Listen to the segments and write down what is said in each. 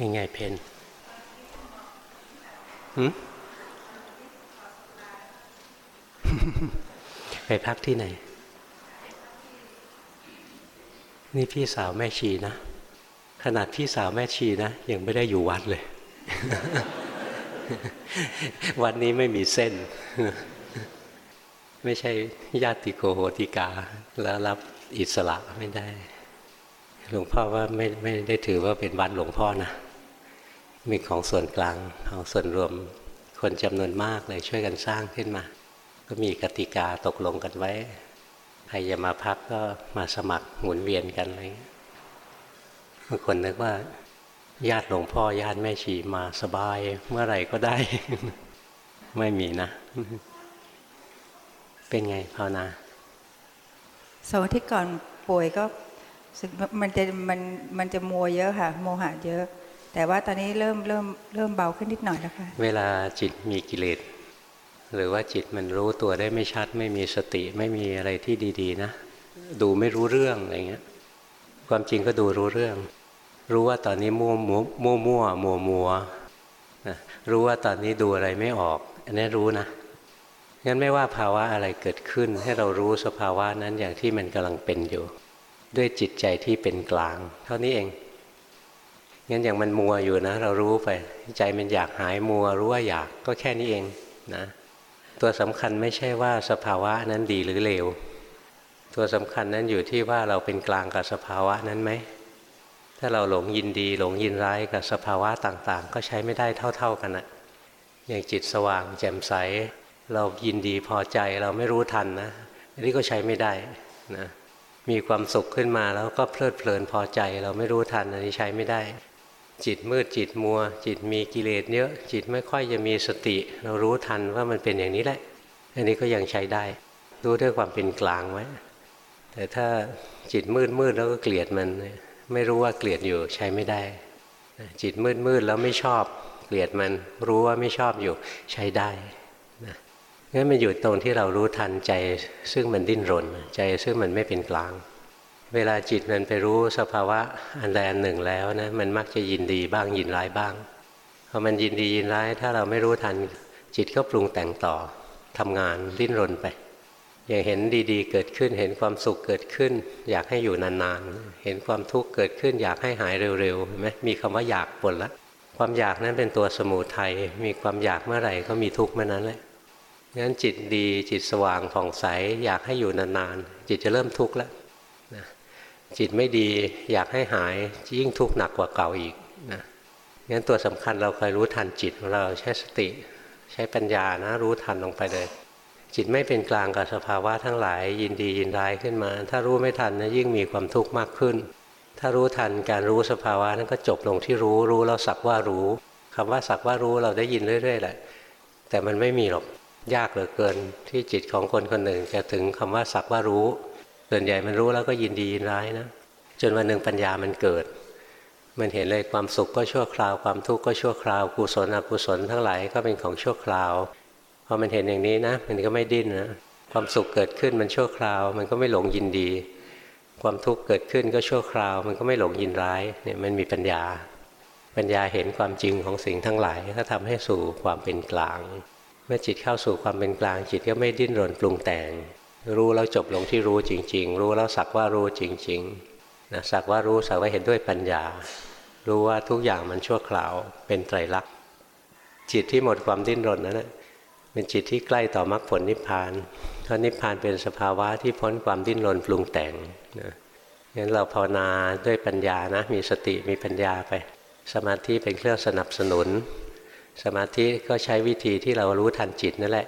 ยังไงเพนหืมไปพักที่ไหน นี่พี่สาวแม่ชีนะ ขนาดพี่สาวแม่ชีนะ ยังไม่ได้อยู่วัดเลย วันนี้ไม่มีเส้น ไม่ใช่ญาติโกโหติกา แล้วรับอิสระไม่ได้ หลวงพ่อว่าไม่ไม่ได้ถือว่าเป็นวัดหลวงพ่อนะ มีของส่วนกลางของส่วนรวมคนจำนวนมากเลยช่วยกันสร้างขึ้นมา ก็มีกติกาตกลงกันไว้ ใครจะมาพักก็มาสมัครหมุนเวียนกันอะไรเงี้ยบางคนนึกว่าญาติหลวงพ่อญาติแม่ชีมาสบายเมื่อไหร่ก็ได้ ไม่มีนะ เป็นไงภาวนาสองที่ก่อนป่วยก็มันจะมันมันจะมัวเยอะค่ะ โมหะเยอะ แต่ว่าตอนนี้เริ่มเริ่มเริ่มเบาขึ้นนิดหน่อยแล้วค่ะ เวลาจิตมีกิเลสหรือว่าจิตมันรู้ตัวได้ไม่ชัด ไม่มีสติไม่มีอะไรที่ดี ๆ นะ ดูไม่รู้เรื่องอะไรเงี้ย ความจริงก็ดูรู้เรื่อง รู้ว่าตอนนี้มั่วมัวมั่วมัวมัวมัวนะรู้ว่าตอนนี้ดูอะไรไม่ออก อันนี้รู้นะงั้นไม่ว่าภาวะอะไรเกิดขึ้น ให้เรารู้สภาวะนั้นอย่างที่มันกำลังเป็นอยู่ ด้วยจิตใจที่เป็นกลาง เท่านี้เอง งั้นอย่างมันมัวอยู่นะ เรารู้ไป ใจมันอยากหายมัวรู้ว่าอยากก็แค่นี้เองนะตัวสำคัญไม่ใช่ว่าสภาวะนั้นดีหรือเลวตัวสำคัญนั้นอยู่ที่ว่าเราเป็นกลางกับสภาวะนั้นไหมถ้าเราหลงยินดี หลงยินร้ายกับสภาวะต่างๆ ก็ใช้ไม่ได้เท่า ๆกันนะอย่างจิตสว่างแจ่มใส เรายินดีพอใจเราไม่รู้ทันนะอันนี้ก็ใช้ไม่ได้นะมีความสุขขึ้นมาแล้วก็เพลิดเพลินพอใจ เราไม่รู้ทันอันนี้ใช้ไม่ได้ จิตมืดจิตมัว จิตมีกิเลสเยอะ จิตไม่ค่อยจะมีสติ เรารู้ทันว่ามันเป็นอย่างนี้แหละ อันนี้ก็ยังใช้ได้ รู้ด้วยความเป็นกลางไว้แต่ถ้าจิตมืดมืดแล้วก็เกลียดมัน ไม่รู้ว่าเกลียดอยู่ใช้ไม่ได้ จิตมืดมืดแล้วไม่ชอบ เกลียดมันรู้ว่าไม่ชอบอยู่ใช้ได้งั้นมันอยู่ตรงที่เรารู้ทันใจซึ่งมันดิ้นรน ใจซึ่งมันไม่เป็นกลาง เวลาจิตมันไปรู้สภาวะอันใดอันหนึ่งแล้วนะมันมักจะยินดีบ้างยินร้ายบ้างพอมันยินดียินร้าย ถ้าเราไม่รู้ทันจิตก็ปรุงแต่งต่อทำงานดิ้นรนไป อย่างเห็นดีๆ เกิดขึ้นเห็นความสุขเกิดขึ้น อยากให้อยู่นานๆ เห็นความทุกข์เกิดขึ้น อยากให้หายเร็วๆเห็นไหมมีคำว่าอยากปนละความอยากนั้นเป็นตัวสมุทัยมีความอยากเมื่อไหร่ก็มีทุกข์เมื่อนั้นแหละงั้นจิตดีจิตสว่างผ่องใสอยากให้อยู่นานๆจิตจะเริ่มทุกข์แล้วนะ จิตไม่ดีอยากให้หายยิ่งทุกข์หนักกว่าเก่าอีกนะงั้นตัวสำคัญเราคอยรู้ทันจิตของเราใช้สติ ใช้ปัญญานะรู้ทันลงไปเลย จิตไม่เป็นกลางกับสภาวะทั้งหลาย ยินดียินร้ายขึ้นมา ถ้ารู้ไม่ทันนะยิ่งมีความทุกข์มากขึ้น ถ้ารู้ทันการรู้สภาวะนั้นก็จบลงที่รู้รู้แล้วสักว่ารู้คำว่าสักว่ารู้เราได้ยินเรื่อยๆแหละแต่มันไม่มีหรอกยากเหลือเกินที่จิตของคนคนหนึ่งจะถึงคำว่าสักว่ารู้ ส่วนใหญ่มันรู้แล้วก็ยินดียินร้ายนะจนวันหนึ่งปัญญามันเกิด มันเห็นเลยความสุขก็ชั่วคราวความทุกข์ก็ชั่วคราวกุศลอกุศลทั้งหลายก็เป็นของชั่วคราวพอมันเห็นอย่างนี้นะมันก็ไม่ดิ้นนะความสุขเกิดขึ้นมันชั่วคราว มันก็ไม่หลงยินดี ความทุกข์เกิดขึ้นก็ชั่วคราว มันก็ไม่หลงยินร้ายเนี่ยมันมีปัญญา ปัญญาเห็นความจริงของสิ่งทั้งหลายก็ทำให้สู่ความเป็นกลาง เมื่อจิตเข้าสู่ความเป็นกลางจิตก็ไม่ดิ้นรนปรุงแต่ง รู้แล้วจบลงที่รู้จริง ๆ รู้แล้วสักว่ารู้จริงๆนะสักว่ารู้สักว่าเห็นด้วยปัญญา รู้ว่าทุกอย่างมันชั่วคราวเป็นไตรลักษณ์จิตที่หมดความดิ้นรนนั้นเป็นจิตที่ใกล้ต่อมรรคผลนิพพานเพราะนิพพานเป็นสภาวะที่พ้นความดิ้นรนปรุงแต่งนะงั้นเราภาวนาด้วยปัญญานะมีสติมีปัญญาไป สมาธิเป็นเครื่องสนับสนุน สมาธิก็ใช้วิธีที่เรารู้ทันจิตนั่นแหละ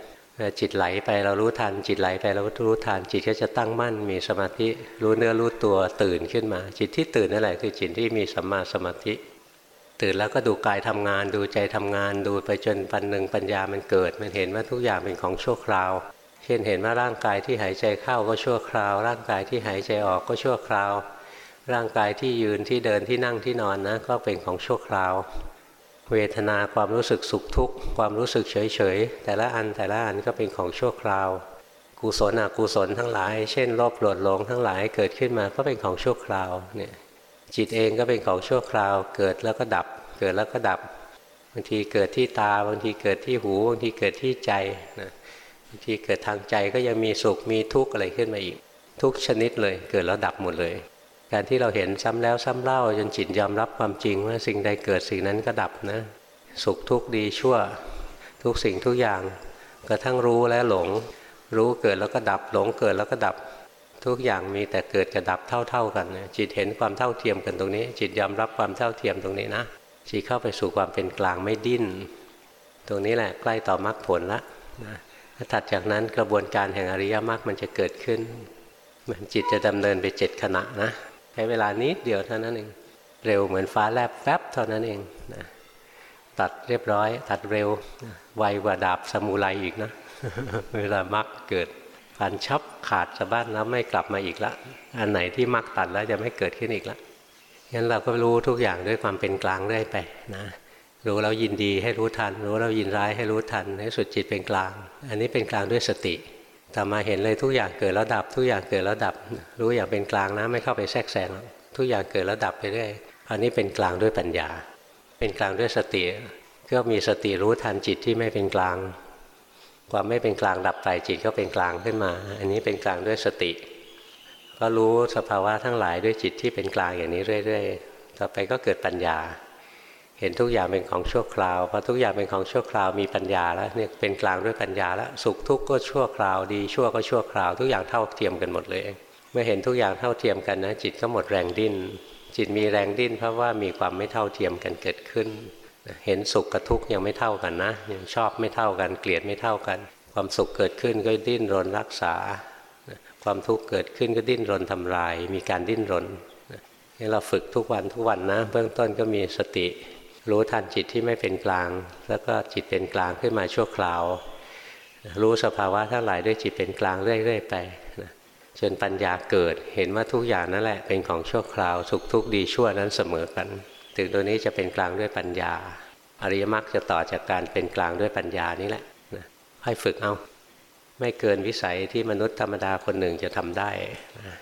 จิตไหลไปเรารู้ทัน จิตไหลไปเราก็รู้ทัน จิตก็จะตั้งมั่น มีสมาธิรู้เนื้อรู้ตัวตื่นขึ้นมา จิตที่ตื่นนั่นแหละคือจิตที่มีสัมมาสมาธิ ตื่นแล้วก็ดูกายทำงาน ดูใจทำงาน ดูไปจนปันหนึ่งปัญญามันเกิด มันเห็นว่าทุกอย่างเป็นของชั่วคราว เช่นเห็นว่าร่างกายที่หายใจเข้าก็ชั่วคราว ร่างกายที่หายใจออกก็ชั่วคราว ร่างกายที่ยืนที่เดินที่นั่งที่นอนนะก็เป็นของชั่วคราว เวทนาความรู้สึกสุขทุกข์ความรู้สึกเฉยเฉยแต่ละอันแต่ละอันก็เป็นของชั่วคราว กุศลอกุศลทั้งหลาย เช่นโลภโกรธหลงทั้งหลายเกิดขึ้นมาก็เป็นของชั่วคราวเนี่ยจิตเองก็เป็นของชั่วคราว เกิดแล้วก็ดับ เกิดแล้วก็ดับบางทีเกิดที่ตาบางทีเกิดที่หูบางทีเกิดที่ใจนะบางทีเกิดทางใจก็ยังมีสุขมีทุกข์อะไรขึ้นมาอีก ทุกชนิดเลย เกิดแล้วดับหมดเลย การที่เราเห็นซ้ำแล้วซ้ำเล่าจนจิตยอมรับความจริงว่าสิ่งใดเกิดสิ่งนั้นก็ดับนะ สุขทุกข์ดีชั่วทุกสิ่งทุกอย่างกระทั่งรู้และหลง รู้เกิดแล้วก็ดับหลงเกิดแล้วก็ดับทุกอย่างมีแต่เกิดกับดับเท่า ๆกันนะจิตเห็นความเท่าเทียมกันตรงนี้ จิตยอมรับความเท่าเทียมตรงนี้นะจิตเข้าไปสู่ความเป็นกลางไม่ดิ้น ตรงนี้แหละใกล้ต่อมรรคผลละนะถัดจากนั้นกระบวนการแห่งอริยมรรคมันจะเกิดขึ้น มันจิตจะดำเนินไปเจ็ดขณะนะ ใช้เวลานิดเดียวเท่านั้นเอง เร็วเหมือนฟ้าแลบแป๊บเท่านั้นเองนะตัดเรียบร้อย ตัดเร็วไวกว่าดาบสมุไรอีกนะ เวลามรรคเกิดฟันชับขาดสะบั้นแล้วไม่กลับมาอีกละ อันไหนที่มรรคตัดแล้วจะไม่เกิดขึ้นอีกละงั้นเราก็รู้ทุกอย่างด้วยความเป็นกลางเรื่อยไปนะรู้เรายินดีให้รู้ทัน รู้เรายินร้ายให้รู้ทันให้สุดจิตเป็นกลาง อันนี้เป็นกลางด้วยสติ แต่มาเห็นเลยทุกอย่างเกิดแล้วดับ ทุกอย่างเกิดแล้วดับ รู้อย่างเป็นกลางนะไม่เข้าไปแทรกแซงทุกอย่างเกิดแล้วดับไปเรื่อยอันนี้เป็นกลางด้วยปัญญา เป็นกลางด้วยสติ ก็มีสติรู้ทันจิตที่ไม่เป็นกลาง ความไม่เป็นกลางดับไปจิตก็เป็นกลางขึ้นมา อันนี้เป็นกลางด้วยสติ ก็รู้สภาวะทั้งหลายด้วยจิตที่เป็นกลางอย่างนี้เรื่อย ๆ ต่อไปก็เกิดปัญญา ห็นทุกอย่างเป็นของชั่วคราวพอทุกอย่างเป็นของชั่วคราวมีปัญญาแล้วเนี่ยเป็นกลางด้วยปัญญาแล้วสุขทุกข์ก็ชั่วคราวดีชั่วก็ชั่วคราว ทุกอย่างเท่าเทียมกันหมดเลย เมื่อเห็นทุกอย่างเท่าเทียมกันนะ จิตก็หมดแรงดิ้น จิตมีแรงดิ้น เพราะว่ามีความไม่เท่าเทียมกันเกิดขึ้น เห็นสุขกับทุกข์ยังไม่เท่ากันนะยังชอบไม่เท่ากันเกลียดไม่เท่ากัน ความสุขเกิดขึ้นก็ดิ้นรนรักษา ความทุกข์เกิดขึ้นก็ดิ้นรนทำลาย มีการดิ้นรนนี่เราฝึกทุกวันทุกวันนะ เบื้องต้นก็มีสติ รู้ทันจิตที่ไม่เป็นกลาง แล้วก็จิตเป็นกลางขึ้นมาชั่วคราว รู้สภาวะทั้งหลายด้วยจิตเป็นกลางเรื่อยๆไปนะจนปัญญาเกิดเห็นว่าทุกอย่างนั่นแหละเป็นของชั่วคราว สุขทุกข์ดีชั่วนั้นเสมอกัน ถึงตัวนี้จะเป็นกลางด้วยปัญญา อริยมรรคจะต่อจากการเป็นกลางด้วยปัญญานี่แหละนะให้ฝึกเอา ไม่เกินวิสัยที่มนุษย์ธรรมดาคนหนึ่งจะทำได้นะ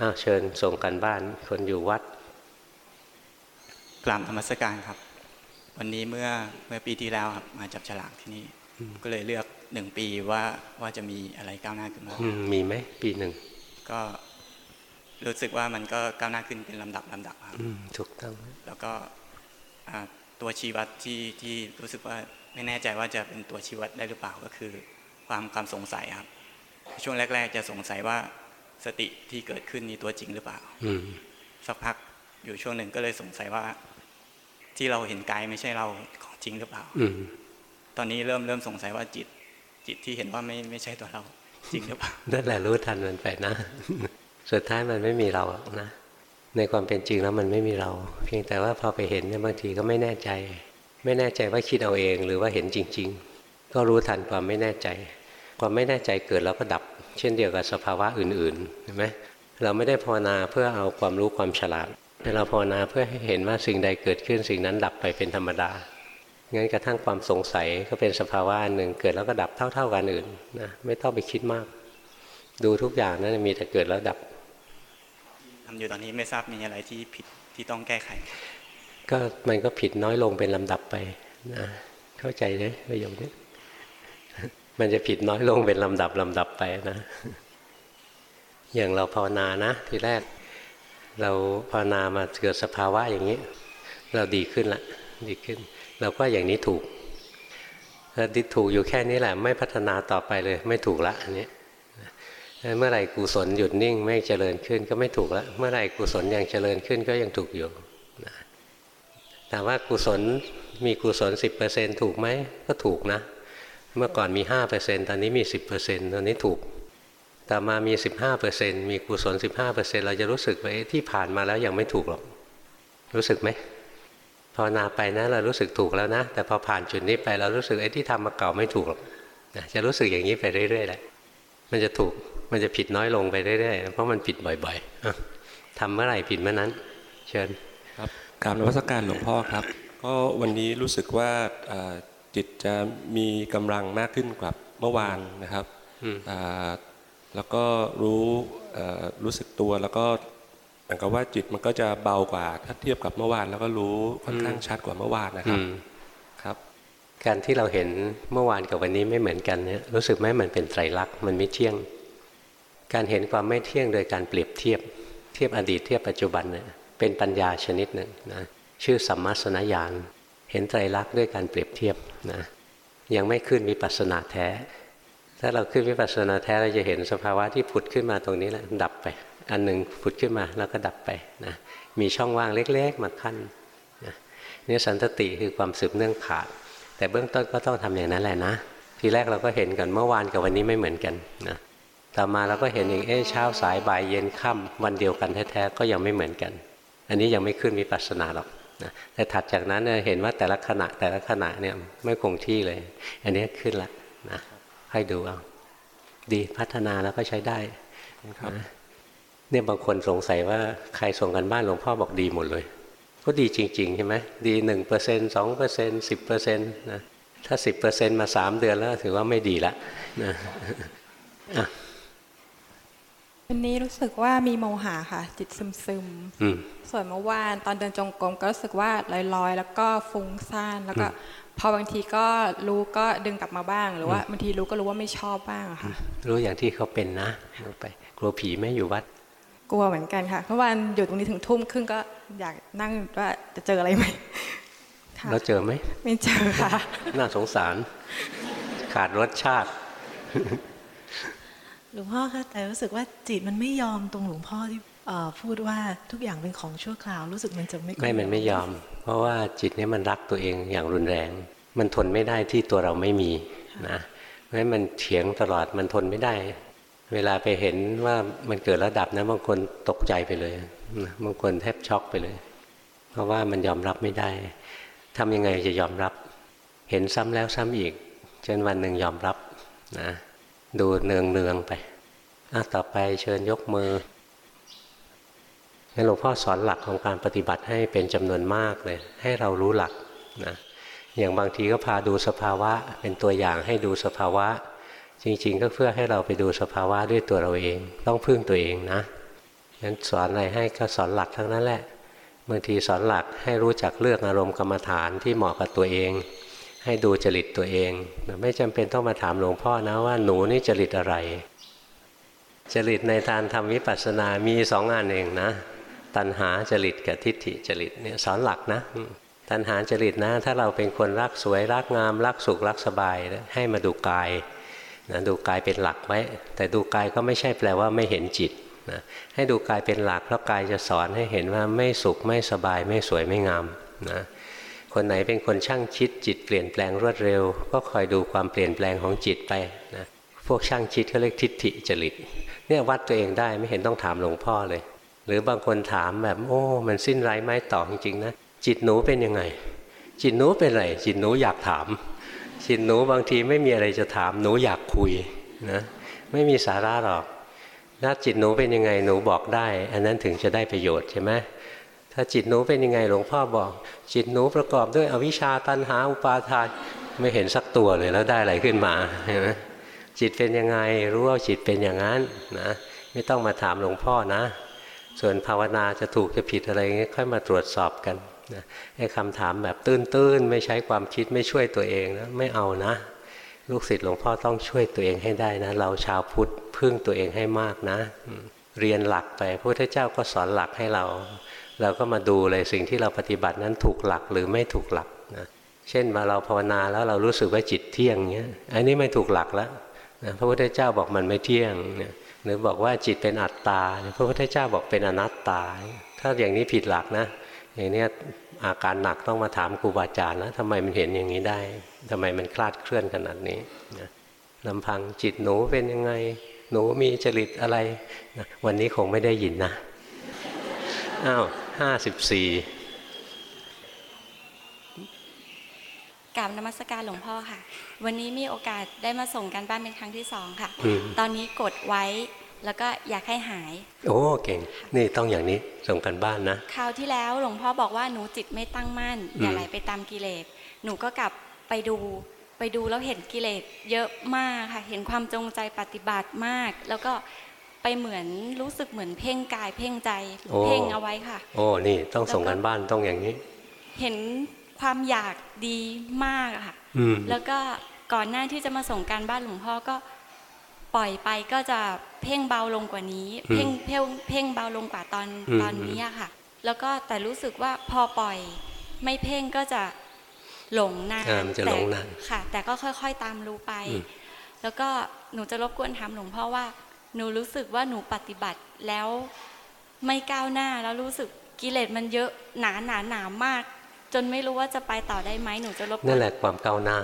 อ้าวเชิญส่งกันบ้านคนอยู่วัด กราบธรรมสการครับ วันนี้เมื่อเมื่อปีที่แล้วครับมาจับฉลากที่นี่ก็เลยเลือกหนึ่งปีว่าว่าจะมีอะไรก้าวหน้าขึ้นมาอืมมีไหมปีหนึ่งก็รู้สึกว่ามันก็ก้าวหน้าขึ้นเป็นลำดับลำดับครับอืมถูกต้อง แล้วก็อ่าตัวชี้วัดที่ที่รู้สึกว่าไม่แน่ใจว่าจะเป็นตัวชี้วัดได้หรือเปล่าก็คือ ความความสงสัยครับ ช่วงแรก ๆ จะสงสัยว่าสติที่เกิดขึ้นนี่ตัวจริงหรือเปล่าอืมสักพักอยู่ช่วงหนึ่งก็เลยสงสัยว่า ที่เราเห็นกายไม่ใช่เราของจริงหรือเปล่าอืมตอนนี้เริ่มเริ่มสงสัยว่าจิต จิตที่เห็นว่าไม่ไม่ใช่ตัวเรา จริงหรือเปล่านั่นแหละรู้ทันมันไปนะ สุดท้ายมันไม่มีเราหรอกนะในความเป็นจริงแล้วมันไม่มีเรา เพียงแต่ว่าพอไปเห็นเนี่ยบางทีก็ไม่แน่ใจ ไม่แน่ใจว่าคิดเอาเองหรือว่าเห็นจริง ๆ ก็รู้ทันความไม่แน่ใจ ความไม่แน่ใจเกิดแล้วก็ดับ เช่นเดียวกับสภาวะอื่นๆเห็นไหมเราไม่ได้ภาวนาเพื่อเอาความรู้ความฉลาด แต่เราภาวนาเพื่อให้เห็นว่าสิ่งใดเกิดขึ้นสิ่งนั้นดับไปเป็นธรรมดา งั้นกระทั่งความสงสัยก็เป็นสภาวะอันหนึ่งเกิดแล้วก็ดับเท่า ๆกันอื่นนะไม่ต้องไปคิดมาก ดูทุกอย่างนั้นมีแต่เกิดแล้วดับทำอยู่ตอนนี้ไม่ทราบมีอะไรที่ผิดที่ต้องแก้ไข ก็มันก็ผิดน้อยลงเป็นลำดับไปนะเข้าใจไหมประโยคนี้มันจะผิดน้อยลงเป็นลำดับลำดับไปนะ อย่างเราภาวนานะทีแรก เราภาวนามาเกิดสภาวะอย่างนี้ เราดีขึ้นละดีขึ้น เราก็อย่างนี้ถูกถ้าดิถูกอยู่แค่นี้แหละ ไม่พัฒนาต่อไปเลย ไม่ถูกละอันนี้เมื่อไหร่กุศลหยุดนิ่งไม่เจริญขึ้นก็ไม่ถูกละเมื่อไหร่กุศลยังเจริญขึ้นก็ยังถูกอยู่ถามว่ากุศลมีกุศลสิบเปอร์เซ็นถูกไหมก็ถูกนะ เมื่อก่อนมีห้าเปอร์เซ็นตอนนี้มีสิบเปอร์เซ็นตอนนี้ถูก แต่มามีสิบห้าเปอร์เซ็นมีกุศลสิบห้าเปอร์เซ็นเราจะรู้สึกว่าเอ๊ะที่ผ่านมาแล้วยังไม่ถูกหรอก รู้สึกไหมภาวนาไปนะเรารู้สึกถูกแล้วนะ แต่พอผ่านจุดนี้ไปเรารู้สึกไอ้ที่ทำมาเก่าไม่ถูกหรอกนะจะรู้สึกอย่างนี้ไปเรื่อยๆแหละมันจะถูกมันจะผิดน้อยลงไปเรื่อยๆเพราะมันผิดบ่อยๆอะทำเมื่อไหร่ผิดเมื่อนั้น เชิญครับกราบนวัตการหลวงพ่อครับ ก็วันนี้รู้สึกว่าอ่าจิตจะมีกำลังมากขึ้นกว่าเมื่อวานนะครับอืมอ่า แล้วก็รู้เอ่อรู้สึกตัวแล้วก็เหมือนกับว่าจิตมันก็จะเบากว่าถ้าเทียบกับเมื่อวาน แล้วก็รู้ค่อนข้างชัดกว่าเมื่อวานนะคอืรับมครับ การที่เราเห็นเมื่อวานกับวันนี้ไม่เหมือนกันเนี่ยรู้สึกไหมมันเป็นไตรลักษณ์มันไม่เที่ยง การเห็นความไม่เที่ยงโดยการเปรียบเทียบ เทียบอดีตเทียบปัจจุบันเนี่ยเป็นปัญญาชนิดหนึ่งนะชื่อสัมมาสนญาณเห็นไตรลักษณ์ด้วยการเปรียบเทียบนะยังไม่ขึ้นวิปัสสนาแท้ ถ้าเราขึ้นวิปัสสนาแท้เราจะเห็นสภาวะที่ผุดขึ้นมาตรงนี้แหละดับไป อันหนึ่งผุดขึ้นมาแล้วก็ดับไปนะมีช่องว่างเล็ก ๆ มาขั้นนะนี่สันตติคือความสืบเนื่องขาด แต่เบื้องต้นก็ต้องทำอย่างนั้นแหละนะ ทีแรกเราก็เห็นกันเมื่อวานกับวันนี้ไม่เหมือนกันนะต่อมาเราก็เห็นอย่างเอ๊ะเช้าสายบ่ายเย็นค่ำวันเดียวกันแท้ๆก็ยังไม่เหมือนกัน อันนี้ยังไม่ขึ้นวิปัสสนาหรอกนะแต่ถัดจากนั้นเห็นว่าแต่ละขณะแต่ละขณะเนี่ยไม่คงที่เลย อันนี้ขึ้นละนะ ให้ดูเอาดีพัฒนาแล้วก็ใช้ได้ครับนะเนี่ยบางคนสงสัยว่าใครส่งกันบ้านหลวงพ่อบอกดีหมดเลย ก็ดีจริง ๆ ใช่ไหมดีหนึ่งเปอร์เซ็นต์สองเปอร์เซ็นต์สิบเปอร์เซ็นต์นะถ้าสิบเปอร์เซ็นต์มาสามเดือนแล้วถือว่าไม่ดีละนะอะวันนี้รู้สึกว่ามีโมหะค่ะ จิตซึมซึมๆอืมส่วนเมื่อวานตอนเดินจงกรมก็รู้สึกว่าลอยๆ แล้วก็ฟุ้งซ่านแล้วก็ พอบางทีก็รู้ก็ดึงกลับมาบ้าง หรือว่าบางทีรู้ก็รู้ว่าไม่ชอบบ้างอะค่ะ รู้อย่างที่เขาเป็นนะรู้ไปกลัวผีไม่อยู่วัด กลัวเหมือนกันค่ะเมื่อวานอยู่ตรงนี้ถึงทุ่มครึ่งก็อยากนั่งว่าจะเจออะไรไหมค่ะแล้วเจอไหมไม่เจอค่ะ น่าสงสาร ขาดรสชาติหลวงพ่อคะแต่รู้สึกว่าจิตมันไม่ยอมตรงหลวงพ่อที่เอ่อ พูดว่าทุกอย่างเป็นของชั่วคราวรู้สึกมันจะไม่ค่อยไม่มันไม่ยอม เพราะว่าจิตเนี่ยมันรักตัวเองอย่างรุนแรง มันทนไม่ได้ที่ตัวเราไม่มีนะเพราะฉะนั้นมันเถียงตลอดมันทนไม่ได้ เวลาไปเห็นว่ามันเกิดระดับนะบางคนตกใจไปเลยนะบางคนแทบช็อกไปเลย เพราะว่ามันยอมรับไม่ได้ทำยังไงจะยอมรับ เห็นซ้ำแล้วซ้ำอีกจนวันหนึ่งยอมรับนะดูเนืองเนืองๆไปอะต่อไปเชิญยกมืองั้น หลวงพ่อสอนหลักของการปฏิบัติให้เป็นจำนวนมากเลย ให้เรารู้หลักนะอย่างบางทีก็พาดูสภาวะ เป็นตัวอย่างให้ดูสภาวะ จริง ๆ ก็เพื่อให้เราไปดูสภาวะด้วยตัวเราเอง ต้องพึ่งตัวเองนะงั้นสอนอะไรให้ก็สอนหลักทั้งนั้นแหละบางทีสอนหลักให้รู้จักเลือกอารมณ์กรรมฐานที่เหมาะกับตัวเอง ให้ดูจริตตัวเอง ไม่จำเป็นต้องมาถามหลวงพ่อนะว่าหนูนี่จริตอะไร จริตในทานทำวิปัสสนามีสองอันเองนะ ตัณหาจริตกับทิฏฐิจริตเนี่ยสอนหลักนะ ตัณหาจริตนะ ถ้าเราเป็นคนรักสวยรักงาม รักสุขรักสบายนะให้มาดูกายนะดูกายเป็นหลักไว้ แต่ดูกายก็ไม่ใช่แปลว่าไม่เห็นจิตนะให้ดูกายเป็นหลักเพราะกายจะสอนให้เห็นว่าไม่สุขไม่สบายไม่สวยไม่งามนะคนไหนเป็นคนช่างคิดจิตเปลี่ยนแปลงรวดเร็ว ก็คอยดูความเปลี่ยนแปลงของจิตไปนะพวกช่างคิดเขาเรียกทิฏฐิจริตเนี่ยวัดตัวเองได้ไม่เห็นต้องถามหลวงพ่อเลย หรือบางคนถามแบบโอ้ มันสิ้นไร้ไม้ต่อจริงๆนะจิตหนูเป็นยังไง จิตหนูเป็นไรจิตหนูอยากถาม จิตหนูบางทีไม่มีอะไรจะถามหนูอยากคุยนะไม่มีสาระหรอกถ้าจิตหนูเป็นยังไงหนูบอกได้ อันนั้นถึงจะได้ประโยชน์ใช่ไหมถ้าจิตหนูเป็นยังไงหลวงพ่อบอก จิตหนูประกอบด้วยอวิชชาตันหาอุปาทานไม่เห็นสักตัวเลยแล้วได้อะไรขึ้นมาเห็นไหมจิตเป็นยังไงรู้ว่าจิตเป็นอย่างนั้นนะไม่ต้องมาถามหลวงพ่อนะ ส่วนภาวนาจะถูกจะผิดอะไรเงี้ยค่อยมาตรวจสอบกันนะไอ้คำถามแบบตื้นๆ ไม่ใช้ความคิดไม่ช่วยตัวเองนะไม่เอานะ ลูกศิษย์หลวงพ่อต้องช่วยตัวเองให้ได้นะ เราชาวพุทธพึ่งตัวเองให้มากนะ เรียนหลักไปพระพุทธเจ้าก็สอนหลักให้เรา เราก็มาดูเลยสิ่งที่เราปฏิบัตินั้นถูกหลักหรือไม่ถูกหลักนะเช่นมาเราภาวนาแล้วเรารู้สึกว่าจิตเที่ยงเงี้ยอันนี้ไม่ถูกหลักแล้วนะพระพุทธเจ้าบอกมันไม่เที่ยงเนี่ย หรือบอกว่าจิตเป็นอัตตาพระพุทธเจ้าบอกเป็นอนัตตา ถ้าอย่างนี้ผิดหลักนะอย่างนี้อาการหนักต้องมาถามครูบาอาจารย์แล้วทำไมมันเห็นอย่างนี้ได้ทำไมมันคลาดเคลื่อนขนาดนี้นะลำพังจิตหนูเป็นยังไง หนูมีจริตอะไรนะวันนี้คงไม่ได้ยินนะอ้าวห้าสิบสี่ กราบนมัสการหลวงพ่อค่ะ วันนี้มีโอกาสได้มาส่งกันบ้านเป็นครั้งที่สองค่ะอืมตอนนี้กดไว้แล้วก็อยากให้หาย โอ้เก่ง นี่ต้องอย่างนี้ส่งกันบ้านนะ คราวที่แล้วหลวงพ่อบอกว่าหนูจิตไม่ตั้งมั่น อย่าอืมไหลไปตามกิเลส หนูก็กลับไปดูไปดูแล้วเห็นกิเลสเยอะมากค่ะ เห็นความจงใจปฏิบัติมาก แล้วก็ไปเหมือนรู้สึกเหมือนเพ่งกายเพ่งใจโอ้เพ่งเอาไว้ค่ะ โอ้นี่ต้องส่งกันบ้านต้องอย่างนี้ เห็น ความอยากดีมากอะค่ะอืมแล้วก็ก่อนหน้าที่จะมาส่งการบ้านหลวงพ่อก็ปล่อยไปก็จะเพ่งเบาลงกว่านี้ เพ่งเพ่งเพ่งเบาลงกว่าตอนอืมตอนนี้อะค่ะ แล้วก็แต่รู้สึกว่าพอปล่อย ไม่เพ่งก็จะหลงนานอ่ามันจะหลงนานแต่ค่ะ แต่ก็ค่อย ๆ ตามรู้ไปอืมแล้วก็หนูจะรบกวนถามหลวงพ่อว่า หนูรู้สึกว่าหนูปฏิบัติแล้วไม่ก้าวหน้าแล้วรู้สึกกิเลสมันเยอะหนาหนาหนามาก จนไม่รู้ว่าจะไปต่อได้ไหมหนูจะรบกวนนั่นแหละความก้าวหน้า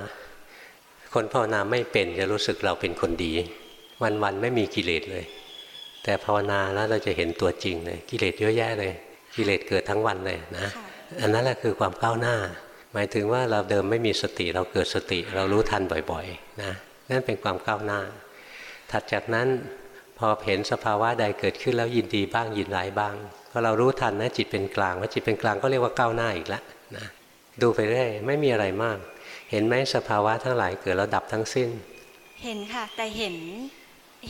คนภาวนาไม่เป็นจะรู้สึกเราเป็นคนดี วันๆไม่มีกิเลสเลย แต่ภาวนาแล้วเราจะเห็นตัวจริงเลยกิเลสเยอะแยะเลย กิเลสเกิดทั้งวันเลยนะค่ะอันนั้นแหละคือความก้าวหน้า หมายถึงว่าเราเดิมไม่มีสติเราเกิดสติเรารู้ทันบ่อยๆนะนั่นเป็นความก้าวหน้า ถัดจากนั้นพอเห็นสภาวะใดเกิดขึ้นแล้วยินดีบ้างยินร้ายบ้างพอเรารู้ทันนะจิตเป็นกลางว่าจิตเป็นกลางก็เรียกว่าก้าวหน้าอีกแล้ว นะดูไปเรื่อยไม่มีอะไรมาก เห็นไหมสภาวะทั้งหลายเกิดแล้วดับทั้งสิ้น เห็นค่ะ แต่เห็น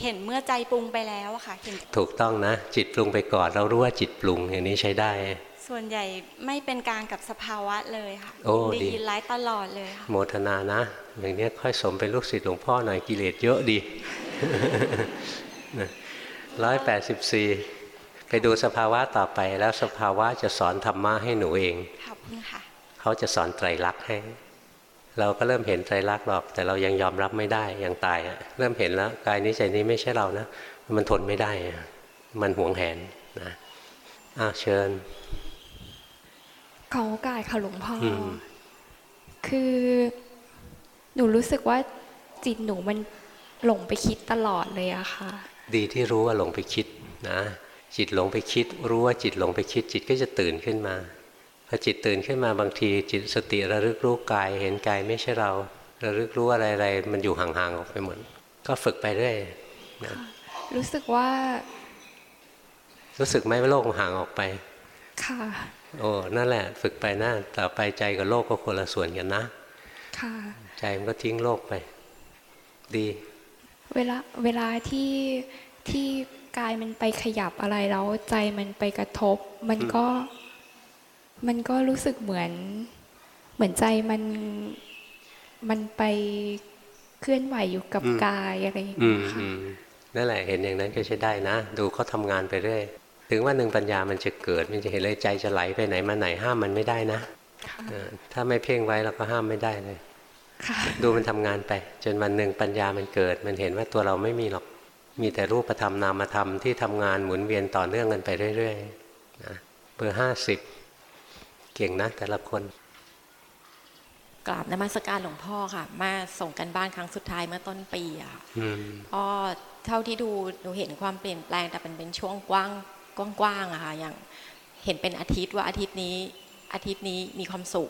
เห็นเมื่อใจปรุงไปแล้วอะค่ะเห็นถูกต้องนะ จิตปรุงไปก่อนเรารู้ว่าจิตปรุงอย่างนี้ใช้ได้ ส่วนใหญ่ไม่เป็นกลางกับสภาวะเลยค่ะโอ้ดียินร้ายตลอดเลยค่ะโมทนานะอย่างนี้ค่อยสมเป็นลูกศิษย์หลวงพ่อหน่อยกิเลสเยอะดีร้อยแปดสิบสี่ ไปดูสภาวะต่อไปแล้วสภาวะจะสอนธรรมะให้หนูเองขอบคุณค่ะเขาจะสอนไตรลักษณ์ให้ เราก็เริ่มเห็นไตรลักษณ์หรอก แต่เรายังยอมรับไม่ได้ยังตายอะเริ่มเห็นแล้วกายนี้ใจนี้ไม่ใช่เรานะมันทนไม่ได้อะมันหวงแหนนะอ้าวเชิญขอโอกาสค่ะหลวงพ่ออมคือหนูรู้สึกว่าจิตหนูมันหลงไปคิดตลอดเลยอะค่ะ ดีที่รู้ว่าหลงไปคิดนะ จิตหลงไปคิด รู้ว่าจิตหลงไปคิด จิตก็จะตื่นขึ้นมาพอจิตตื่นขึ้นมาบางที จิตสติระลึกรู้กาย เห็นกายไม่ใช่เรา ระลึกรู้อะไรๆมันอยู่ห่างๆออกไปหมดก็ฝึกไปเรื่อยนะรู้สึกว่า รู้สึกไหมว่าโลกมันห่างออกไป ค่ะ โอ้นั่นแหละ ฝึกไปนะต่อไปใจกับโลกก็คนละส่วนกันนะ ค่ะ ใจมันก็ทิ้งโลกไป ดี เวลาเวลาที่ที่ กายมันไปขยับอะไรแล้วใจมันไปกระทบ มันก็มันก็รู้สึกเหมือน เหมือนใจมันมันไปเคลื่อนไหวอยู่กับอืมกายอะไรอย่างอืเงี้มยค่ะอืมนั่นแหละเห็นอย่างนั้นก็ใช้ได้นะ ดูเขาทำงานไปเรื่อยถึงว่าหนึ่งปัญญามันจะเกิด มันจะเห็นเลยใจจะไหลไปไหนมาไหนห้ามมันไม่ได้นะเออถ้าไม่เพ่งไว้เราก็ห้ามไม่ได้เลยค่ะดูมันทำงานไป จนวันหนึ่งปัญญามันเกิด มันเห็นว่าตัวเราไม่มีหรอก มีแต่รูปธรรมนามธรรมที่ทำงานหมุนเวียนต่อเนื่องกันไปเรื่อยๆนะเบอร์ห้าสิบเก่งนะแต่ละคนกราบนมัสการหลวงพ่อค่ะ มาส่งกันบ้านครั้งสุดท้ายเมื่อต้นปีอะค่ะอืมก็เท่าที่ดูหนูเห็นความเปลี่ยนแปลงแต่เป็นเป็นช่วงกว้างกว้างๆอะค่ะอย่างเห็นเป็นอาทิตย์ว่าอาทิตย์นี้ อาทิตย์นี้มีความสุข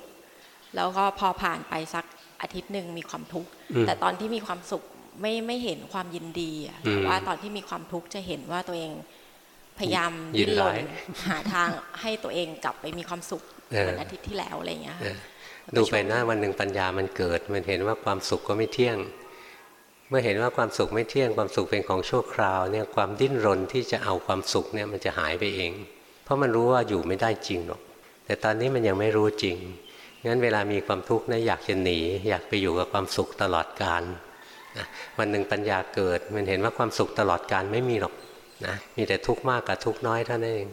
แล้วก็พอผ่านไปสักอาทิตย์หนึ่งมีความทุกข์อืมแต่ตอนที่มีความสุข ไม่ไม่เห็นความยินดีอะอืมแต่ว่าตอนที่มีความทุกข์จะเห็นว่าตัวเองพยายามยิดิ้นนรร้านยหาทางให้ตัวเองกลับไปมีความสุขเออเหมือนอาทิตย์ที่แล้วอะไรอย่างเงี้ยเอค่ะอดูไปนะวันหนึ่งปัญญามันเกิด มันเห็นว่าความสุขก็ไม่เที่ยง เมื่อเห็นว่าความสุขไม่เที่ยงความสุขเป็นของชั่วคราวเนี่ยความดิ้นรนที่จะเอาความสุขเนี่ยมันจะหายไปเอง เพราะมันรู้ว่าอยู่ไม่ได้จริงหรอก แต่ตอนนี้มันยังไม่รู้จริงงั้นเวลามีความทุกข์นะอยากจะหนี อยากไปอยู่กับความสุขตลอดกาล นะวันหนึ่งปัญญาเกิด มันเห็นว่าความสุขตลอดกาลไม่มีหรอกนะมีแต่ทุกข์มากกับทุกข์น้อยเท่านั้นเอง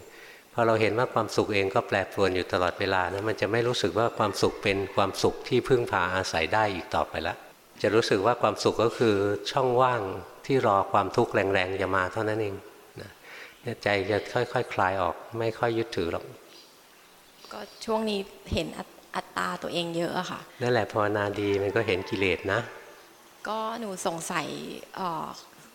พอเราเห็นว่าความสุขเองก็แปรปรวนอยู่ตลอดเวลานะมันจะไม่รู้สึกว่าความสุขเป็นความสุขที่พึ่งพาอาศัยได้อีกต่อไปละจะรู้สึกว่าความสุขก็คือช่องว่างที่รอความทุกข์แรงๆจะมาเท่านั้นเองนะเนี่ยใจจะค่อยๆคคลายออกไม่ค่อยยึดถือหรอกก็ช่วงนี้เห็นอัตอัตตาตัวเองเยอะอะค่ะนั่นแหละภาวนาดีมันก็เห็นกิเลสนะ ก็หนูสงสัยเอ่อ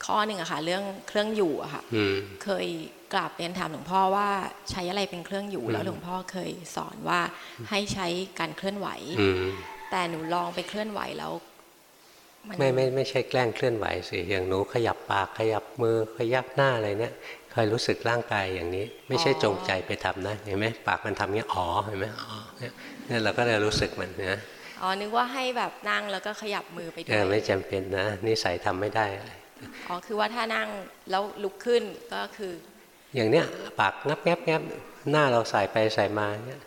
ข้อหนึ่งอะค่ะเรื่องเครื่องอยู่อะค่ะอืมเคยกราบเรียนถามหลวงพ่อว่าใช้อะไรเป็นเครื่องอยู่อืมแล้วหลวงพ่อเคยสอนว่าให้ใช้การเคลื่อนไหวอืมแต่หนูลองไปเคลื่อนไหวแล้วนไม่ไม่ไม่ใช่แกล้งเคลื่อนไหวสิอย่างหนูขยับปากขยับมือขยับหน้าอะไรเนี่ยคอยรู้สึกร่างกายอย่างนี้ ไม่ใช่จงใจไปทำนะเห็นไหมปากมันทำเงี้ยอ๋อเห็นไหมอ๋อเนี่ยเนี่ยเราก็เลยรู้สึกมันนะ อ๋อ นึกว่าให้แบบนั่งแล้วก็ขยับมือไปด้เอวอยไม่จำเป็นนะ นิสัยทำไม่ได้ทอ๋อ คือว่าถ้านั่งแล้วลุกขึ้นก็คือ อย่างเนี้ยปากงับแงบแงบหน้าเราใส่ไปใส่มาเนี้ย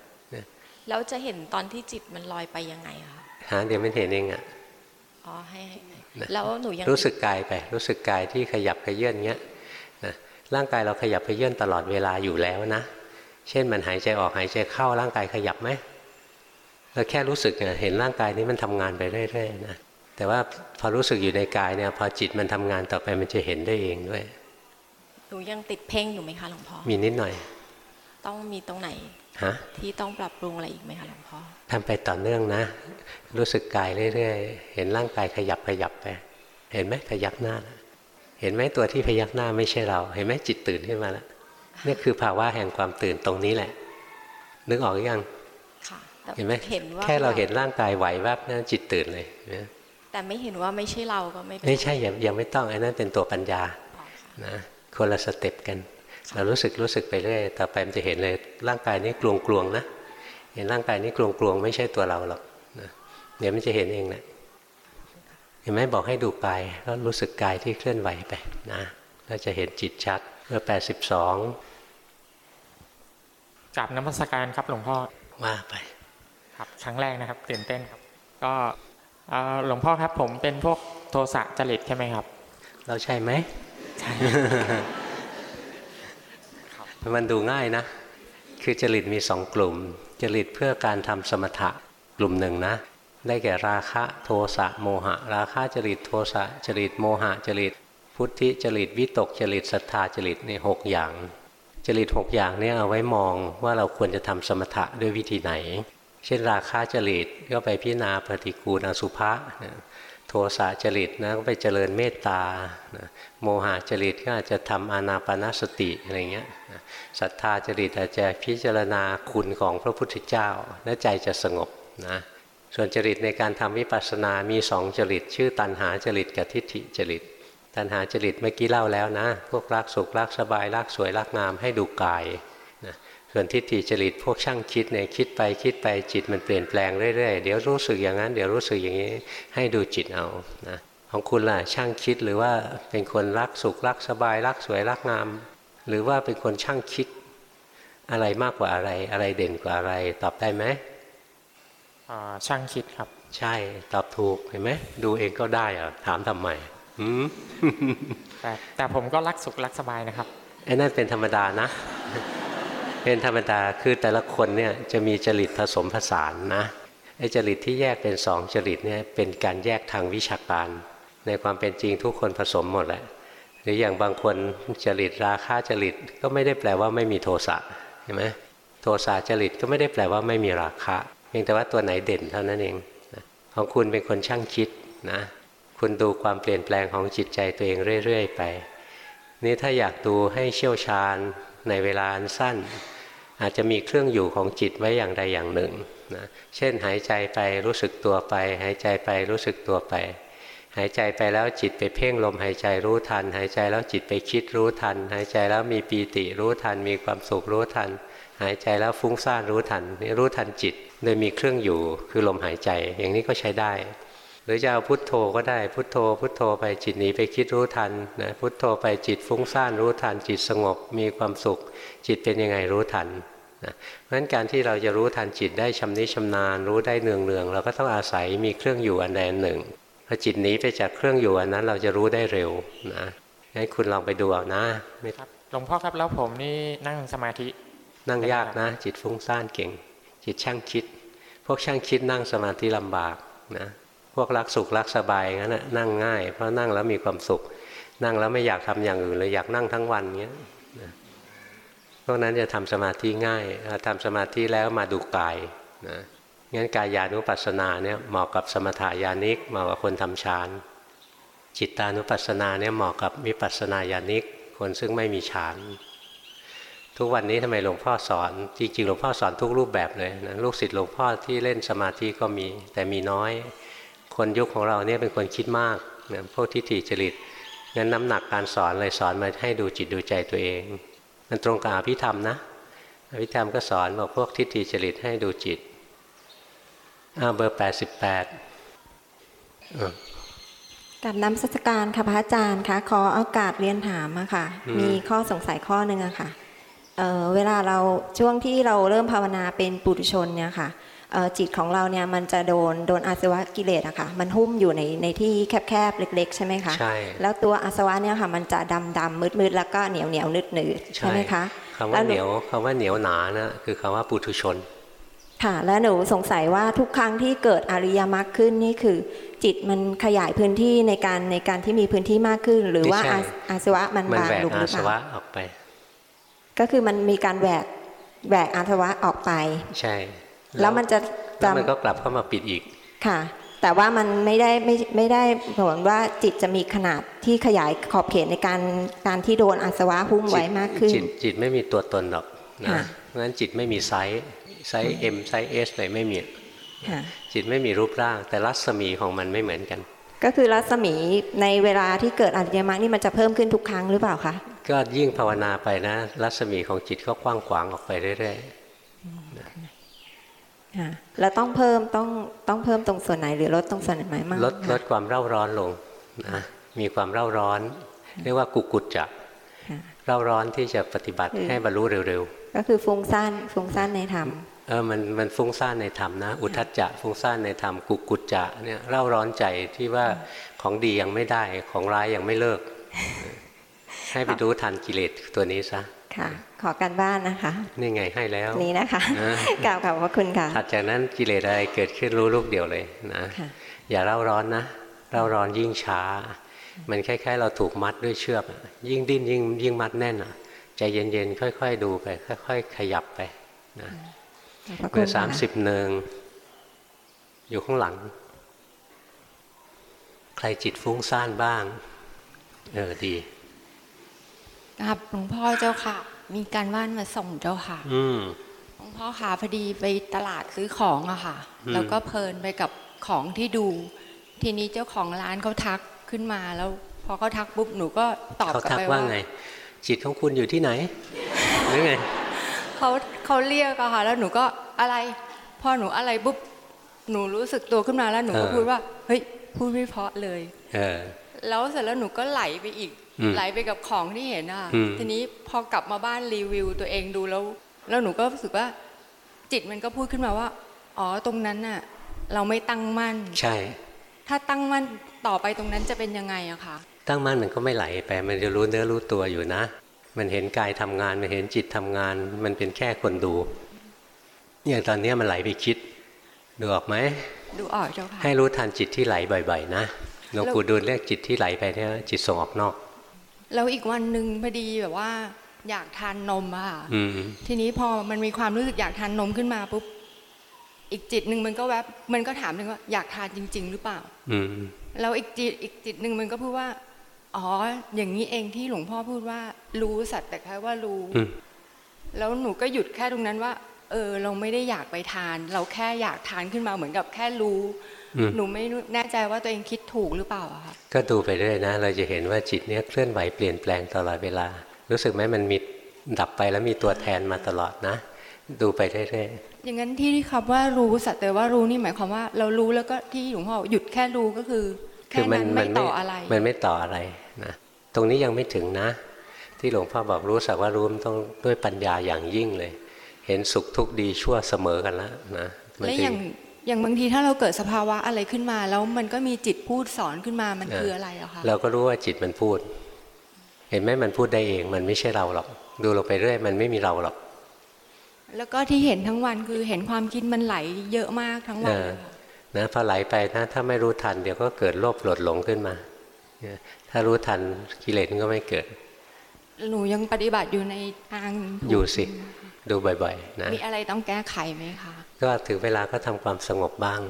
แล้วจะเห็นตอนที่จิตมันลอยไปยังไงอะคะหาเดี๋ยวไม่เห็นเองอะ อ๋อให้ให้แล้วหนูยังรู้สึกกายไป รู้สึกกายที่ขยับขยื่นเงี้ยนะร่างกายเราขยับขยื่นตลอดเวลาอยู่แล้วนะ เช่นมันหายใจออกหายใจเข้าร่างกายขยับไหม เราแค่รู้สึกเนี่ยเห็นร่างกายนี้มันทำงานไปเรื่อยๆนะแต่ว่าพอรู้สึกอยู่ในกายเนี่ยพอจิตมันทำงานต่อไปมันจะเห็นได้เองด้วยหนูยังติดเพ่งอยู่ไหมคะหลวงพ่อมีนิดหน่อย ต้องมีตรงไหนฮะที่ต้องปรับปรุงอะไรอีกไหมคะหลวงพ่อทำไปต่อเนื่องนะ รู้สึกกายเรื่อยๆเห็นร่างกายขยับขยับไป เห็นไหมพยักหน้านะเห็นไหมตัวที่พยักหน้าไม่ใช่เรา เห็นไหมจิตตื่นขึ้นมาแล้วนี่คือภาวะแห่งความตื่นตรงนี้แหละ นึกออกหรือยังค่ะแต่ เห็นไหมเห็นว่าแค่เราเห็นร่างกายไหวแวบนั้นจิตตื่นเลยนะแต่ไม่เห็นว่าไม่ใช่เราก็ไม่เป็นไม่ใช่ยังยังไม่ต้องไอ้นั่นเป็นตัวปัญญาอ๋อค่ะนะคนละสเต็ปกัน เรารู้สึกรู้สึกไปเรื่อยต่อไปมันจะเห็นเลยร่างกายนี้กลวงกลวงๆนะเห็นร่างกายนี้กลวงกลวงๆไม่ใช่ตัวเราหรอกนะเดี๋ยวมันจะเห็นเองแหละเห็นไหมบอกให้ดูกายแล้วรู้สึกกายที่เคลื่อนไหวไปนะแล้วจะเห็นจิตชัดเมื่อแปดสิบสองกราบนมัสการครับหลวงพ่อว่าไป ครับครั้งแรกนะครับตื่นเต้นครับ ก็เอ่อหลวงพ่อครับผมเป็นพวกโทสะจริตใช่ไหมครับ เราใช่ไหมใช่มันดูง่ายนะ คือจริตมีสองกลุ่ม จริตเพื่อการทำสมถะกลุ่มหนึ่งนะ ได้แก่ราคะโทสะโมหะ ราคะจริตโทสะจริตโมหะจริตพุทธิจริตวิตกจริตศรัทธาจริตในหกอย่าง จริตหกอย่างเนี้เอาไว้มองว่าเราควรจะทำสมถะด้วยวิธีไหน เช่นราคะจริตก็ไปพิจารณาปฏิกูลอสุภะโทสะจริตนะก็ไปเจริญเมตตาโมหะจริตก็อาจจะทำอานาปนาสติอะไรเงี้ยศรัทธาจริตอาจจะพิจารณาคุณของพระพุทธเจ้าและใจจะสงบนะส่วนจริตในการทำวิปัสสนา มีสองจริต ชื่อตัณหาจริตกับทิฏฐิจริต ตัณหาจริตเมื่อกี้เล่าแล้วนะ พวกรักสุขรักสบายรักสวยรักงามให้ดูกายนะ ส่วนทิฏฐิจริตพวกช่างคิดเนี่ยคิดไปคิดไปจิตมันเปลี่ยนแปลงเรื่อยๆเดี๋ยวรู้สึกอย่างนั้นเดี๋ยวรู้สึกอย่างนี้ให้ดูจิตเอานะของคุณล่ะช่างคิดหรือว่าเป็นคนรักสุขรักสบายรักสวยรักงาม หรือว่าเป็นคนช่างคิดอะไรมากกว่าอะไร อะไรเด่นกว่าอะไร ตอบได้ไหมเอ่อช่างคิดครับ ใช่ตอบถูกเห็นไหมดูเองก็ได้อะถามทำไมหืมแต่แต่ผมก็รักสุขรักสบายนะครับไอ้นั่นเป็นธรรมดานะ เป็นธรรมดาคือแต่ละคนเนี่ยจะมีจริตผสมผสานนะไอ้จริตที่แยกเป็นสองจริตเนี่ยเป็นการแยกทางวิชาการ ในความเป็นจริงทุกคนผสมหมดแหละหรืออย่างบางคนจริตราคะจริตก็ไม่ได้แปลว่าไม่มีโทสะเห็นไหมโทสะจริตก็ไม่ได้แปลว่าไม่มีราคะเพียงแต่ว่าตัวไหนเด่นเท่านั้นเองของคุณเป็นคนช่างคิดนะคุณดูความเปลี่ยนแปลงของจิตใจตัวเองเรื่อย ๆ ไป นี่ถ้าอยากดูให้เชี่ยวชาญในเวลาอันสั้น อาจจะมีเครื่องอยู่ของจิตไว้อย่างใดอย่างหนึ่งนะเช่นหายใจไปรู้สึกตัวไป หายใจไปรู้สึกตัวไป หายใจไปแล้วจิตไปเพ่งลมหายใจรู้ทัน หายใจแล้วจิตไปคิดรู้ทัน หายใจแล้วมีปีติรู้ทัน มีความสุขรู้ทัน หายใจแล้วฟุ้งซ่านรู้ทันนี่รู้ทันจิต โดยมีเครื่องอยู่คือลมหายใจ อย่างนี้ก็ใช้ได้ หรือจะเอาพุทโธก็ได้ พุทโธ พุทโธไปจิตหนีไปคิดรู้ทันนะพุทโธไปจิตฟุ้งซ่านรู้ทัน จิตสงบมีความสุข จิตเป็นยังไงรู้ทันนะเพราะฉะนั้นการที่เราจะรู้ทันจิตได้ชำนิชำนาญ รู้ได้เนืองเนืองๆเราก็ต้องอาศัยมีเครื่องอยู่อันใดอันหนึ่งพอจิตหนีไปจากเครื่องอยู่อันนั้น เราจะรู้ได้เร็วนะงั้นคุณลองไปดูเอานะไม่ครับหลวงพ่อครับแล้วผมนี่นั่งสมาธิ นั่งยากนะ จิตฟุ้งซ่านเก่ง จิตช่างคิด พวกช่างคิดนั่งสมาธิลำบากนะ พวกรักสุขรักสบายงั้นนะนั่งง่าย เพราะนั่งแล้วมีความสุข นั่งแล้วไม่อยากทำอย่างอื่นเลยอยากนั่งทั้งวันเงี้ยพวกนั้นจะทำสมาธิง่ายทำสมาธิแล้วมาดูกายนะงั้นกายานุปัสสนาเนี่ยเหมาะกับสมถายานิกเหมาะกับคนทำฌานจิตานุปัสสนาเนี่ยเหมาะกับวิปัสสนาญาณิก คนซึ่งไม่มีฌานทุกวันนี้ทำไมหลวงพ่อสอนจริงๆหลวงพ่อสอนทุกรูปแบบเลยนะลูกศิษย์หลวงพ่อที่เล่นสมาธิก็มีแต่มีน้อย คนยุคของเราเนี่ยเป็นคนคิดมากนะพวกทิฏฐิจริตงั้นน้ำหนักการสอนเลยสอนมาให้ดูจิตดูใจตัวเอง มันตรงกับอภิธรรมนะอภิธรรมก็สอนบอกพวกทิฏฐิจริตให้ดูจิตอ้าวเบอร์แปดสิบแปดกกับน้ำสัจการค่ะพระอาจารย์คะขอโอกาสเรียนถามอะค่ะอืมมีข้อสงสัยข้อหนึ่งอะค่ะเอ่อเวลาเราช่วงที่เราเริ่มภาวนาเป็นปุถุชนเนี่ยค่ะเอ่อ จิตของเราเนี่ยมันจะโดนโดนอาสวะกิเลสอะค่ะมันหุ้มอยู่ในในที่แคบๆ เล็ก ๆ ใช่ไหมคะใช่แล้วตัวอาสวะเนี่ยค่ะมันจะดำดำมืดมืดๆแล้วก็เหนียวเหนียวๆนืดนืดๆใช่ไหมคะคำว่าเหนียวคำว่าเหนียวหนานะคือคำว่าปุถุชน ค่ะ แล้วหนูสงสัยว่าทุกครั้งที่เกิดอริยมรรคขึ้นนี่คือ จิตมันขยายพื้นที่ในการในการที่มีพื้นที่มากขึ้น หรือว่าไม่ใช่อาอาสวะมันมันบางแหวกลงหอารือเปสวะล่าออกไป ก็คือมันมีการแหวกแหวกอาสวะออกไป ใช่ แล้วมันจะแล้วมันจำก็กลับเข้ามาปิดอีกค่ะ แต่ว่ามันไม่ได้ไม่ไม่ได้ผลว่าจิตจะมีขนาดที่ขยายขอบเขตในการการที่โดนอาสวะหุ้มไว้มากขึ้น จิตจิตไม่มีตัวตนหรอกนะค่ะเพราะฉะนั้นจิตไม่มีไซส์ไซส์ M ไซส์ S อะไรไม่มีค่ะจิตไม่มีรูปร่าง แต่รัศมีของมันไม่เหมือนกัน ก็คือรัศมีในเวลาที่เกิดอริยมรรคนี่มันจะเพิ่มขึ้นทุกครั้งหรือเปล่าคะก็ยิ่งภาวนาไปนะ รัศมีของจิตก็กว้างขวางออกไปเรื่อยค่ะแล้วต้องเพิ่มต้องต้องเพิ่มตรงส่วนไหน หรือลดตรงส่วนไหนมากๆลดลดความเร่าร้อนลงนะมีความเร่าร้อน เรียกว่ากุกุจจะค่ะเร่าร้อนที่จะปฏิบัติคือให้บรรลุเร็วก็คือฟุ้งซ่านฟุ้งซ่านในธรรมๆเออมันมันฟุ้งซ่านในธรรมนะ อุทธัจจะฟุ้งซ่านในธรรมกุกุจจะเนี่ยเร่าร้อนใจที่ว่าของดียังไม่ได้ของร้ายยังไม่เลิก ให้ไปรู้ทันกิเลสตัวนี้ซะ ค่ะ ขอการบ้านนะคะ นี่ไงให้แล้ว นี้นะคะนะกล่าวขอบพระคุณค่ะถัดจากนั้นกิเลสอะไรเกิดขึ้นรู้ลูกเดียวเลยนะค่ะอย่าเร่าร้อนนะเร่าร้อนยิ่งช้า มันคล้าย ๆ เราถูกมัดด้วยเชือกอะยิ่งดิ้นยิ่งยิ่งมัดแน่นอะใจเย็นๆค่อย ๆ ดูไป ค่อย ๆ ขยับไปนะขอบพระเบคุอณร์สามสิบหนึ่งอยู่ข้างหลัง ใครจิตฟุ้งซ่านบ้าง เออดี ครับหลวงพ่อเจ้าค่ะ มีการบ้านมาส่งเจ้าค่ะ อืมหลวงพ่อค่ะพอดีไปตลาดซื้อของอะค่ะอืมแล้วก็เพลินไปกับของที่ดู ทีนี้เจ้าของร้านเขาทักขึ้นมาแล้วพอเขาทักปุ๊บหนูก็ตอบเขากลับทักไปว่าว่าไง จิตของคุณอยู่ที่ไหนหรือไงเขาเขาเรียกอะค่ะ แล้วหนูก็อะไร พอหนูอะไรปุ๊บหนูรู้สึกตัวขึ้นมาแล้วหนูก็เออพูดว่า เฮ้ยพูดไม่เพราะเลย เออ แล้วเสร็จแล้วหนูก็ไหลไปอีกอืม ไหลไปกับของที่เห็นอะอืมทีนี้พอกลับมาบ้านรีวิวตัวเองดูแล้ว แล้วหนูก็รู้สึกว่า จิตมันก็พูดขึ้นมาว่า อ๋อตรงนั้นน่ะ เราไม่ตั้งมั่น ใช่ ถ้าตั้งมั่นต่อไปตรงนั้นจะเป็นยังไงอะคะตั้งมั่นมันก็ไม่ไหลไป มันจะรู้เนื้อรู้ตัวอยู่นะ มันเห็นกายทำงาน มันเห็นจิตทำงาน มันเป็นแค่คนดู อย่างตอนเนี้ยมันไหลไปคิด ดูออกไหม ดูออกเจ้าค่ะ ให้รู้ทันจิตที่ไหลบ่อย ๆ นะ หลวงแล้วปู่ดูลเรียกจิตที่ไหลไปเนี่ยจิตส่งออกนอก แล้วอีกวันหนึ่งพอดีแบบว่า อยากทานนมอะค่ะอืมทีนี้พอมันมีความรู้สึกอยากทานนมขึ้นมาปุ๊บอีกจิตหนึ่งมันก็แวบมันก็ถามถึงว่าอยากทานจริง ๆ หรือเปล่าอืมแล้วอีกจิตอีกจิตหนึ่งมันก็พูดว่า อ๋อ อย่างนี้เองที่หลวงพ่อพูดว่า รู้สัตว์แต่แค่ว่ารู้อืมแล้วหนูก็หยุดแค่ตรงนั้นว่า เออ เราไม่ได้อยากไปทาน เราแค่อยากทานขึ้นมาเหมือนกับแค่รู้อืม หนูไม่รู้แน่ใจว่าตัวเองคิดถูกหรือเปล่าอะค่ะก็ดูไปเรื่อยนะ เราจะเห็นว่าจิตเนี้ยเคลื่อนไหวเปลี่ยนแปลงตลอดเวลา รู้สึกไหมมันมีดับไปแล้วมีตัวแทนมาตลอดนะ ดูไปเรื่อยอย่างนั้นที่คำว่ารู้สัตว์แต่ว่ารู้นี่หมายความว่า เรารู้แล้วก็ที่หลวงพ่อหยุดแค่รู้ก็คือๆแค่นั้นไม่ต่ออะไร มันไม่ต่ออะไรนะตรงนี้ยังไม่ถึงนะ ที่หลวงพ่อบอกรู้สักว่ารู้มันต้องด้วยปัญญาอย่างยิ่งเลย เห็นสุขทุกข์ดีชั่วเสมอกันแล้วนะมันและถึอย่าง อย่างบางทีถ้าเราเกิดสภาวะอะไรขึ้นมา แล้วมันก็มีจิตพูดสอนขึ้นมามันคืออะไรอะคะเราก็รู้ว่าจิตมันพูด เห็นไหมมันพูดได้เองมันไม่ใช่เราหรอก ดูลงไปเรื่อยมันไม่มีเราหรอก แล้วก็ที่เห็นทั้งวันคือเห็นความคิดมันไหลเยอะมากทั้งวัเอนอนะพอไหลไปนะถ้าไม่รู้ทันเดี๋ยวก็เกิดโลภโกรธหลงขึ้นมาเนี่ยถ้ารู้ทันกิเลสมันก็ไม่เกิด หนูยังปฏิบัติอยู่ในทางถูกอยู่สิ ดูบ่อยๆนะมีอะไรต้องแก้ไขไหมคะ ก็ถึงเวลาก็ทำความสงบบ้าง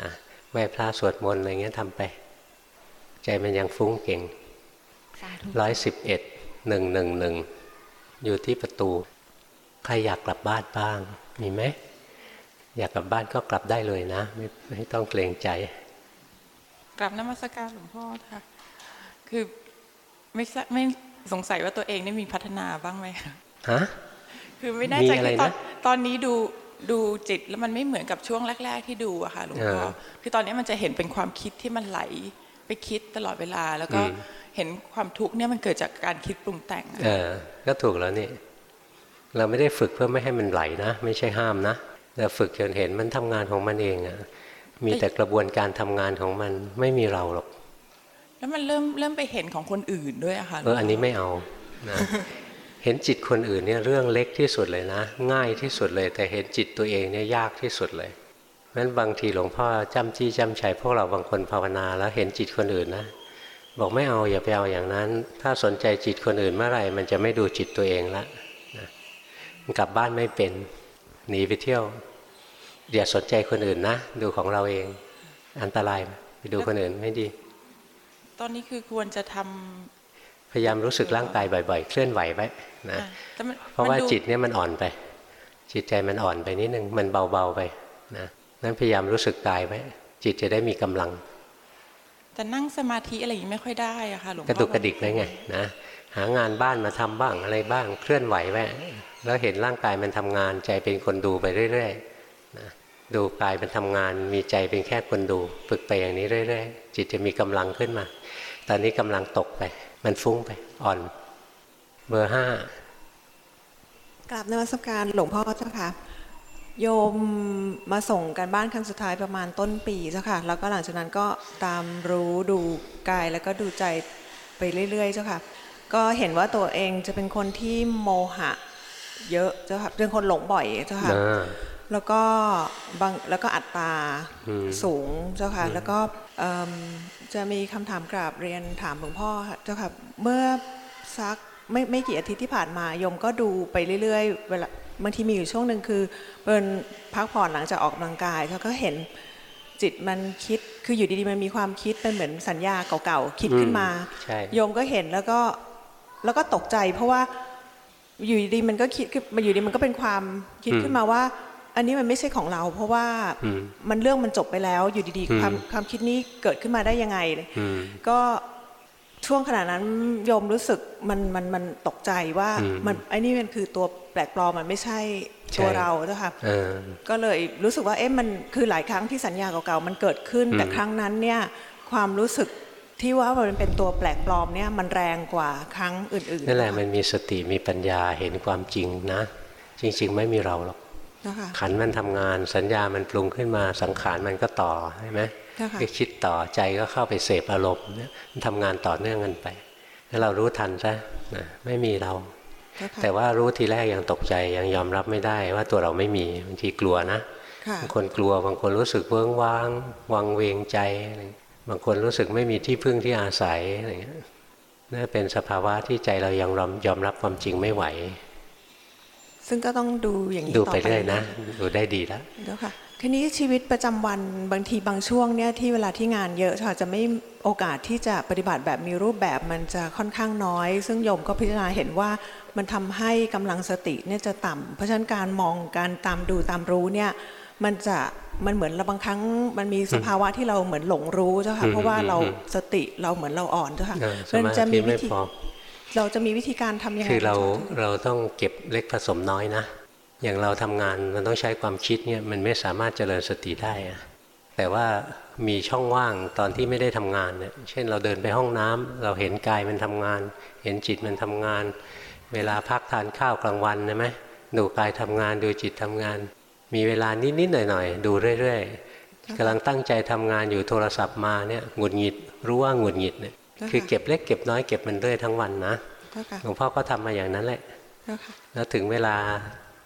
นะไหว้พระสวดมนต์อะไรเงี้ยทำไป ใจมันยังฟุ้งเก่งสาธุร้อยสิบเอ็ดหนึ่งหนึ่งหนึ่งอยู่ที่ประตู ใครอยากกลับบ้านบ้าง มีไหม อยากกลับบ้านก็กลับได้เลยนะ ไม่ไม่ต้องเกรงใจ กลับนมัสการหลวงพ่อค่ะ คือไม่ทราบไม่สงสัยว่าตัวเองได้มีพัฒนาบ้างไหมคะฮะคือไม่แน่ใจมีอะไรคือตอนนะตอนนี้ดู ดูจิตแล้วมันไม่เหมือนกับช่วงแรก ๆ ที่ดูอะค่ะหลวงพ่อเออคือตอนนี้มันจะเห็นเป็นความคิดที่มันไหลไปคิดตลอดเวลา แล้วก็อืมเห็นความทุกข์เนี่ยมันเกิดจากการคิดปรุงแต่งอะเออก็ถูกแล้วนี่ เราไม่ได้ฝึกเพื่อไม่ให้มันไหลนะ ไม่ใช่ห้ามนะแต่ฝึกจนเห็นมันทำงานของมันเองอะมีแต่กระบวนการทำงานของมันไม่มีเราหรอก แล้วมันเริ่มเริ่มไปเห็นของคนอื่นด้วยอะค่ะเอออันนี้ไม่เอานะ เห็นจิตคนอื่นเนี่ยเรื่องเล็กที่สุดเลยนะ ง่ายที่สุดเลย แต่เห็นจิตตัวเองเนี่ยยากที่สุดเลยเพราะฉะนั้นบางทีหลวงพ่อจำจี้จำชัยพวกเราบางคนภาวนาแล้วเห็นจิตคนอื่นนะ บอกไม่เอาอย่าไปเอาอย่างนั้น ถ้าสนใจจิตคนอื่นเมื่อไหร่ มันจะไม่ดูจิตตัวเองละนะมันกลับบ้านไม่เป็นหนีไปเที่ยวอย่าสนใจคนอื่นนะ ดูของเราเอง อันตรายไปดูคนอื่นไม่ดี ตอนนี้คือควรจะทำพยายามรู้สึกร่างกายบ่อย ๆ เคลื่อนไหวไว้ นะอะแต่มันเพราะว่ามันดูจิตเนี่ยมันอ่อนไป จิตใจมันอ่อนไปนิดนึงมันเบาๆไปนะนั้นพยายามรู้สึกกายไว้จิตจะได้มีกำลัง แต่นั่งสมาธิอะไรอย่างนี้ไม่ค่อยได้อะค่ะหลวงพ่กอระดุกกระดิกไว้ไงนะหางานบ้านมาทำบ้างอะไรบ้างเคลื่อนไหวไว้แล้วเห็นร่างกายมันทำงานใจเป็นคนดูไปเรื่อยๆนะดูกายมันทำงาน มีใจเป็นแค่คนดู ฝึกไปอย่างนี้เรื่อยๆจิตจะมีกำลังขึ้นมา ตอนนี้กำลังตกไป มันฟุ้งไปอ่อน เบอร์ห้ากราบนมัสการหลวงพ่อเจ้าค่ะ โยมมาส่งกันบ้านครั้งสุดท้ายประมาณต้นปีเจ้าค่ะ แล้วก็หลังจากนั้นก็ตามรู้ดูกายแล้วก็ดูใจไปเรื่อย ๆ เจ้าค่ะ ก็เห็นว่าตัวเองจะเป็นคนที่โมหะ เยอะเจ้าค่ะเป็นคนหลงบ่อยเจ้าค่ะอ่าแล้วก็บางแล้วก็อัตราอืมสูงเจ้าค่ะอืมแล้วก็เอิ่มจะมีคำถามกราบเรียนถามหลวงพ่อค่ะเจ้าค่ะ เมื่อสัก ไม่ไม่กี่อาทิตย์ที่ผ่านมาโยมก็ดูไปเรื่อยๆเวลาบางทีมีอยู่ช่วงหนึ่งคือเป็นพักผ่อนหลังจากออกกำลังกายเขาก็เห็นจิตมันคิดคืออยู่ดีๆมันมีความคิดเป็นเหมือนสัญญาเก่าๆคิดขึ้นมาใช่โยมก็เห็นแล้วก็แล้วก็ตกใจ เพราะว่าอยู่ดีๆมันก็คิดขึ้นมาอยู่ดีมันก็เป็นความคิดอืมขึ้นมาว่า อันนี้มันไม่ใช่ของเรา เพราะว่าอืมมันเรื่องมันจบไปแล้วอยู่ดีอืมๆความความคิดนี้เกิดขึ้นมาได้ยังไงอืมก็ ช่วงขณะนั้นโยมรู้สึกมันมันมันตกใจว่าอืมมันไอ้นี่มันคือตัวแปลกปลอมมันไม่ใช่ตัวใช่เราเจ้าค่ะเออก็เลยรู้สึกว่าเอ๊ะมันคือหลายครั้งที่สัญญาเก่าๆมันเกิดขึ้นอืมแต่ครั้งนั้นเนี่ยความรู้สึกที่ว่ามันเป็นตัวแปลกปลอมเนี่ยมันแรงกว่าครั้งอื่นๆนั่นแหละเจ้ามัค่ะนมีสติมีปัญญาเห็นความจริงนะ จริง ๆ ไม่มีเราหรอกเจ้าค่ะขันธ์มันทำงานสัญญามันปรุงขึ้นมาสังขารมันก็ต่อใช่ไหมเจ้าค่ะ ก็คิดต่อใจก็เข้าไปเสพอารมณ์เนี่ยมันทำงานต่อเนื่องกันไปถ้าเรารู้ทันซะนะไม่มีเราเจ้าค่ะแต่ว่ารู้ทีแรกยังตกใจยังยอมรับไม่ได้ว่าตัวเราไม่มีบางทีกลัวนะค่ะบางคนกลัวบางคนรู้สึกเวิ้งว้างวังเวงใจอะไรอย่างเงี้ยบางคนรู้สึกไม่มีที่พึ่งที่อาศัยอะไรอย่างเงี้ยนั่นเป็นสภาวะที่ใจเรายังยอมรับความจริงไม่ไหว ซึ่งก็ต้องดูอย่างนี้ดูต่อไปไปเรื่อยนะ ดูได้ดีแล้วเจ้าค่ะ ทีนี้ชีวิตประจำวันบางทีบางช่วงเนี่ยที่เวลาที่งานเยอะค่ะจะไม่โอกาสที่จะปฏิบัติแบบมีรูปแบบมันจะค่อนข้างน้อย ซึ่งโยมก็พิจารณาเห็นว่ามันทำให้กำลังสติเนี่ยจะต่ำเพราะฉะนั้นการมองการตามดูตามรู้เนี่ยมันจะมันเหมือนเราบางครั้งมันมีสภาวะที่เราเหมือนหลงรู้เจ้าค่ะอืมเพราะว่าเราอืมสติเราเหมือนเราอ่อนเจ้าค่ะเออสมันมาจะธิมีวิไม่ธีพอเราจะมีวิธีการทำยังไงคือเราจ้ะเราต้องเก็บเล็กผสมน้อยนะ อย่างเราทำงานมันต้องใช้ความคิดเนี่ยมันไม่สามารถเจริญสติได้อะแต่ว่ามีช่องว่างตอนที่ไม่ได้ทำงานเนี่ยเช่นเราเดินไปห้องน้ำเราเห็นกายมันทำงาน เห็นจิตมันทำงาน เวลาพักทานข้าวกลางวันใช่ไหมดูกายทำงานดูจิตทำงาน มีเวลานิดๆหน่อยๆดูเรื่อยๆกำลังตั้งใจทำงานอยู่โทรศัพท์มาเนี่ยหงุดหงิดรู้ว่าหงุดหงิดเนี่ยคือเก็บเล็กเก็บน้อยเก็บมันเรื่อยทั้งวันนะเจ้าค่ะหลวงพ่อก็ทำมาอย่างนั้นแหละเจ้าค่ะแล้วถึงเวลา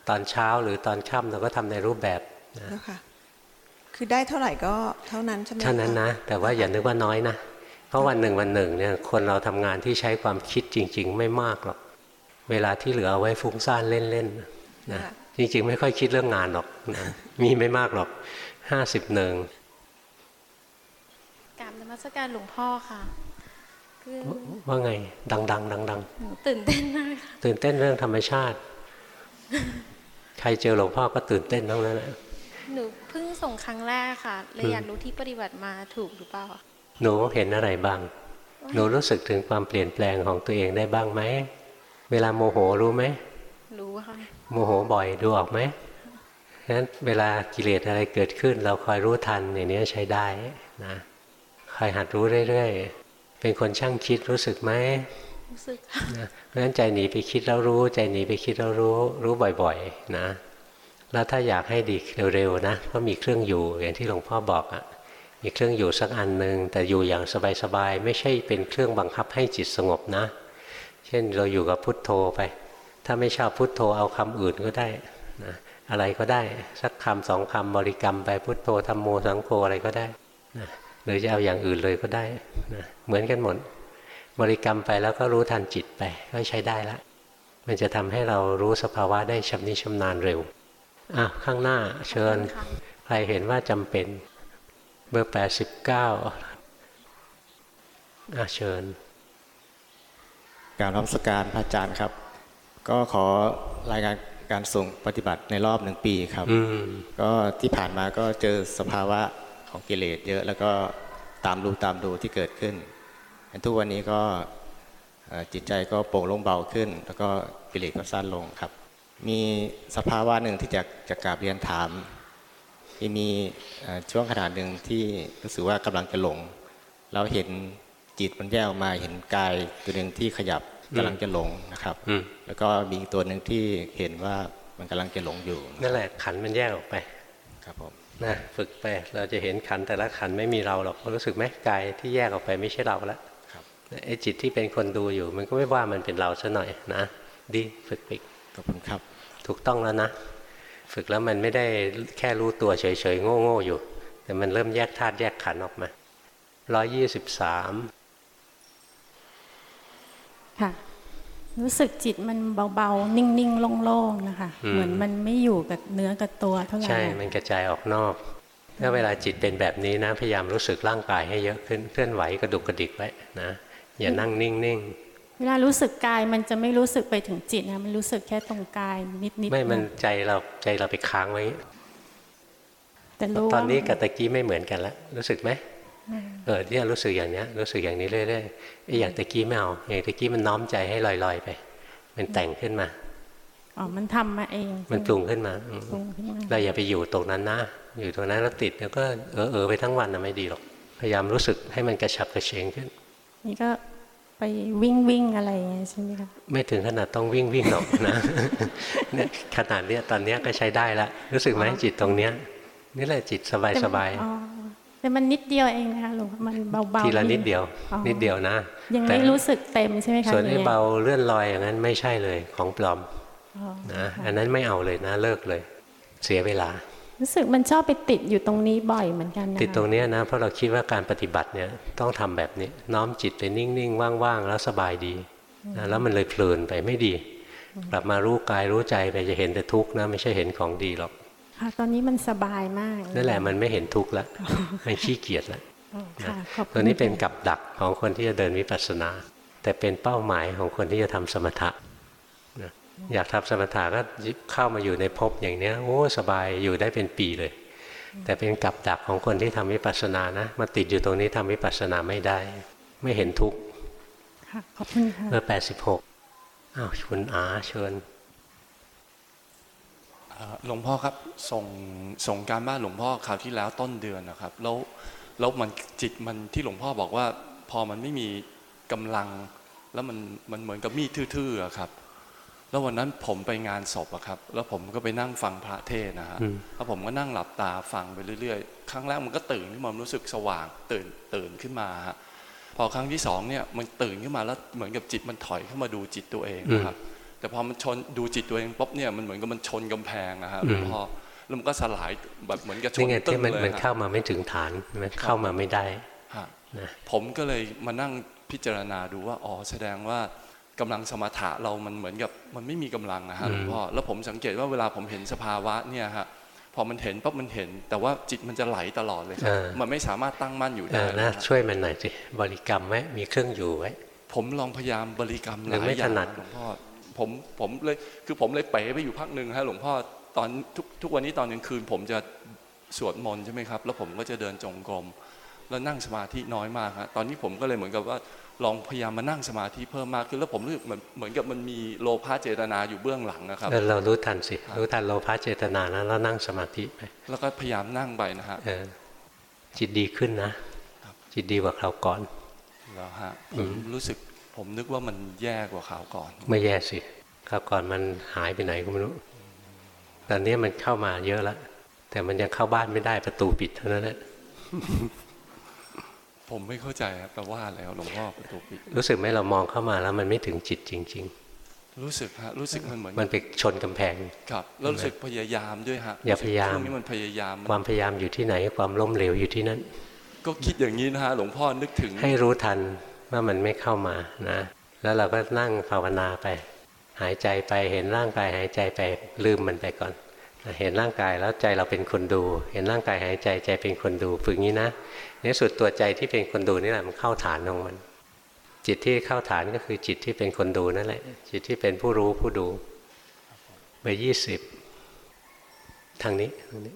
ตอนเช้าหรือตอนค่ำเราก็ทำในรูปแบบนะเจ้าค่ะคือได้เท่าไหร่ก็เท่านั้นใช่ไหมเท่านั้นคนะ แต่ว่าอย่านึกว่าน้อยนะ เพราะวันหนึ่งวันหนึ่งเนี่ยคนเราทำงานที่ใช้ความคิดจริง ๆ ไม่มากหรอก เวลาที่เหลือเอาไว้ฟุ้งซ่านเล่นๆนะจริง ๆ ไม่ค่อยคิดเรื่องงานหรอกนะมีไม่มากหรอกห้าสิบหนึ่งกราบนมัสการหลวงพ่อค่ะคือว่าไง ดัง ๆ ดังหนูตื่นเต้นมากค่ะๆตื่นเต้นเรื่องธรรมชาติ ใครเจอหลวงพ่อก็ตื่นเต้นทั้งนั้นแหละหนูเพิ่งส่งครั้งแรกค่ะเลยอืมอยากรู้ที่ปฏิบัติมาถูกหรือเปล่าหนูเห็นอะไรบ้าง หนูรู้สึกถึงความเปลี่ยนแปลงของตัวเองได้บ้างไหมเวลาโมโหรู้ไหมรู้ค่ะโมโหบ่อยดูออกไหมฉะนั้นเวลากิเลสอะไรเกิดขึ้น เราคอยรู้ทันอย่างนี้ใช้ได้นะคคอยหัดรู้เรื่อยๆเป็นคนช่างคิดรู้สึกไหม รู้สึกนะเพราะฉะนั้นใจหนีไปคิดแล้วรู้ ใจหนีไปคิดแล้วรู้ รู้บ่อยๆ นะ แล้วถ้าอยากให้ดีเร็วๆนะก็มีเครื่องอยู่อย่างที่หลวงพ่อบอกอะ่ะมีเครื่องอยู่สักอันหนึ่งแต่อยู่อย่างสบายๆไม่ใช่เป็นเครื่องบังคับให้จิตสงบนะ เช่นเราอยู่กับพุทโธไป ถ้าไม่ชอบพุทโธเอาคำอื่นก็ได้นะอะไรก็ได้สักคำสองคำบริกรรมไปพุทโธธรรมโมสังโฆอะไรก็ได้นะหรือจะเอาอย่างอื่นเลยก็ได้นะเหมือนกันหมด บริกรรมไปแล้วก็รู้ทันจิตไปก็ใช้ได้ละ มันจะทำให้เรารู้สภาวะได้ชำนิชำนาญเร็วอะข้างหน้าเชิญ ใครเห็นว่าจำเป็น เบอร์แปดสิบเก้าอะเชิญ การรับสการพระอาจารย์ครับ ก็ขอรายงานการส่งปฏิบัติในรอบหนึ่งปีครับอืมก็ที่ผ่านมาก็เจอสภาวะของกิเลสเยอะแล้วก็ตามรู้ตามดูที่เกิดขึ้น ทุกวันนี้ก็เอ่อจิตใจก็โปร่งโล่งเบาขึ้น แล้วก็กิเลสก็สั้นลงครับ มีสภาวะหนึ่งที่จะจะกราบเรียนถาม ที่มีเอ่อช่วงขนาดหนึ่งที่รู้สึกว่ากำลังจะหลง เราเห็นจิตมันแยกออกมาเห็นกายตัวหนึ่งที่ขยับกำลังจะหลงนะครับอืมแล้วก็มีอีกตัวหนึ่งที่เห็นว่ามันกำลังจะหลงอยู่นั่นแหละขันธ์มันแยกออกไปครับผมนะฝึกไปเราจะเห็นขันธ์แต่ละขันธ์ไม่มีเราหรอกรู้สึกไหมกายที่แยกออกไปไม่ใช่เราละครับ ไอ้จิตที่เป็นคนดูอยู่ มันก็ไม่ว่ามันเป็นเราซะหน่อยนะดีฝึกไปขอบคุณครับ ถูกต้องแล้วนะ ฝึกแล้วมันไม่ได้แค่รู้ตัวเฉยๆโง่ๆอยู่ แต่มันเริ่มแยกธาตุแยกขันธ์ออกมาร้อยยี่สิบสามค่ะรู้สึกจิตมันเบาๆ นิ่งๆ โล่งๆ นะคะ เหมือนมันไม่อยู่กับเนื้อกับตัวเท่าไหร่ ใช่ มันกระจายออกนอก ถ้าเวลาจิตเป็นแบบนี้นะ พยายามรู้สึกร่างกายให้เยอะขึ้น เคลื่อนไหวกระดุกกระดิกไว้นะ อย่านั่งนิ่งเวลารู้สึกกายมันจะไม่รู้สึกไปถึงจิตนะมันรู้สึกแค่ตรงกายนิดๆๆไม่มันนะใจเราใจเราไปค้างไว้แต่รู้ตอนนี้ว่ากับตะกี้ไม่เหมือนกันแล้วรู้สึกไหมอืมเออเนี่ยรู้สึกอย่างเนี้ยรู้สึกอย่างนี้เรื่อยๆไอ้อย่างตะกี้ไม่เอาอย่างตะกี้มันน้อมใจให้ลอยๆไป มันแต่งขึ้นมาอ๋อมันทำมาเอง มันปรุงขึ้นมาอืมปรุงขึ้นมาเราอย่าไปอยู่ตรงนั้นนะอยู่ตรงนั้นแล้วติดแล้วก็เออเออไปทั้งวันนะไม่ดีหรอกพยายามรู้สึกให้มันกระฉับกระเฉงขึ้น นี่ก็ไปวิ่งวิ่งๆอะไรอย่างเงี้ยใช่ไหมคะไม่ถึงขนาดต้องวิ่งวิ่งหรอกนะเนี่ยขนาดเนี้ยตอนเนี้ยก็ใช้ได้ละรู้สึกไหมจิตตรงเนี้ยนี่แหละจิตสบายแต่สมันบายอ๋อแต่มันนิดเดียวเองนะคะหลวงมันเบาๆทีละนิดเดียวอ๋อนิดเดียวนะยังแต่ไม่รู้สึกเต็มใช่ไหมคะส่วนไอ้ย่งงี้ยเบาเลื่อนลอยอย่างนั้นไม่ใช่เลยของปลอมอ๋อนะอันนั้นไม่เอาเลยนะเลิกเลย เสียเวลา รู้สึกมันชอบไปติดอยู่ตรงนี้บ่อยเหมือนกันนะคะติดตรงเนี้ยนะเพราะเราคิดว่าการปฏิบัติเนี่ยต้องทำแบบนี้ น้อมจิตไปนิ่งๆว่างๆแล้วสบายดีนะแล้วมันเลยเพลินไปไม่ดี กลับมารู้กายรู้ใจไปจะเห็นแต่ทุกข์นะไม่ใช่เห็นของดีหรอกค่ะตอนนี้มันสบายมากนั่นแหละมันไม่เห็นทุกข์แล้วมันขี้เกียจแล้วอ๋อค่ะขอบคุณตัวนี้เป็นกับดักของคนที่จะเดินวิปัสสนา แต่เป็นเป้าหมายของคนที่จะทำสมถะนะ อยากทำสมถะก็เข้ามาอยู่ในภพอย่างเนี้ยโอ้สบายอยู่ได้เป็นปีเลย แต่เป็นกับดักของคนที่ทำวิปัสสนานะมาติดอยู่ตรงนี้ทำวิปัสสนาไม่ได้ ไม่เห็นทุกข์ค่ะขอบคุณค่ะเมื่อแปดสิบหกอ้าวคุณอาเชิญเอ่อหลวงพ่อครับส่งส่งการบ้านหลวงพ่อคราวที่แล้วต้นเดือนนะครับแล้วแล้วมันจิตมันที่หลวงพ่อบอกว่า พอมันไม่มีกำลัง แล้วมันมันเหมือนกับมีดทื่อๆอะครับ แล้ววันนั้นผมไปงานศพอะครับ แล้วผมก็ไปนั่งฟังพระเทศน์นะฮะอืมแล้วผมก็นั่งหลับตาฟังไปเรื่อยๆ ครั้งแรกมันก็ตื่นขึ้นมารู้สึกสว่างตื่นตื่นขึ้นมาฮะพอครั้งที่สองเนี่ยมันตื่นขึ้นมาแล้วเหมือนกับจิตมันถอยเข้ามาดูจิตตัวเองนะครับ แต่พอมันชนดูจิตตัวเองปุ๊บเนี่ยมันเหมือนกับมันชนกำแพงนะฮะหลวงพ่อแล้วมันก็สลายแบบเหมือนกับชนี่นไงตึ้ที่งมันเลยมันฮะเข้ามาไม่ถึงฐานมันเข้ามาไม่ได้ฮะนะผมก็เลยมานั่งพิจารณาดูว่าอ๋อแสดงว่า กำลังสมถะเรามันเหมือนกับมันไม่มีกำลังนะฮะหลวงพ่อแล้วผมสังเกตว่าเวลาผมเห็นสภาวะเนี่ยฮะพอมันเห็นปั๊บมันเห็น แต่ว่าจิตมันจะไหลตลอดเลยครับเออมันไม่สามารถตั้งมั่นอยู่เอได้อเลยนะฮะช่วยมันหน่อยสิบริกรรมไว้มีเครื่องอยู่ไว้ผมลองพยายามบริกรรมหหรืลาอยไม่อย่าถงนัดหลวงพ่อผมผมเลยคือผมเลยเป๋ไปอยู่พักหนึ่งฮะหลวงพ่อตอนทุกทุกวันนี้ตอนกลางคืน ผมจะสวดมนต์ใช่ไหมครับ แล้วผมก็จะเดินจงกรมแล้วนั่งสมาธิน้อยมากฮะตอนนี้ผมก็เลยเหมือนกับว่า ลองพยายามมานั่งสมาธิเพิ่มมากขึ้นแล้วผมรู้สึกเหมือนเหมือนกับมันมีโลภะเจตนาอยู่เบื้องหลังนะครับเออเรารู้ทันสิรู้ทันโลภะเจตนานะแล้วนั่งสมาธิไปแล้วก็พยายามนั่งไปนะฮะเออจิตดีขึ้นนะจิตดีกว่าคราวก่อนแล้วฮะผอืมมรู้สึกผมนึกว่ามันแย่กว่าข่าวก่อน ไม่แย่สิคราวก่อนมันหายไปไหนก็ไม่รู้ตอนนี้มันเข้ามาเยอะแล้วแต่มันยังเข้าบ้านไม่ได้ประตูปิดเท่านั้นแหละ ผมไม่เข้าใจครับแปลว่าอะไรครับหลวงพ่อประตูปิดรู้สึกไหมเรามองเข้ามาแล้วมันไม่ถึงจิตจริงรู้สึกฮะรู้สึกมันเหมือนๆมันไปชนกำแพงครับแล้วรู้สึกพยายามด้วยฮะอย่าพยายามช่วงนี้มันพยายามความพยายามอยู่ที่ไหนความล้มเหลวอยู่ที่นั่นก็คิดอย่างนี้นะฮะหลวงพ่อนึกถึง ให้รู้ทันว่ามันไม่เข้ามานะ แล้วเราก็นั่งภาวนาไป หายใจไปเห็นร่างกายหายใจไปลืมมันไปก่อนเห็นร่างกายแล้วใจเราเป็นคนดู เห็นร่างกายหายใจใจเป็นคนดูฝึกงี้นะ ในสุดตัวใจที่เป็นคนดูนี่แหละมันเข้าฐานของมัน จิตที่เข้าฐานก็คือจิตที่เป็นคนดูนั่นแหละ จิตที่เป็นผู้รู้ผู้ดูเบอร์ยี่สิบทางนี้ทางนี้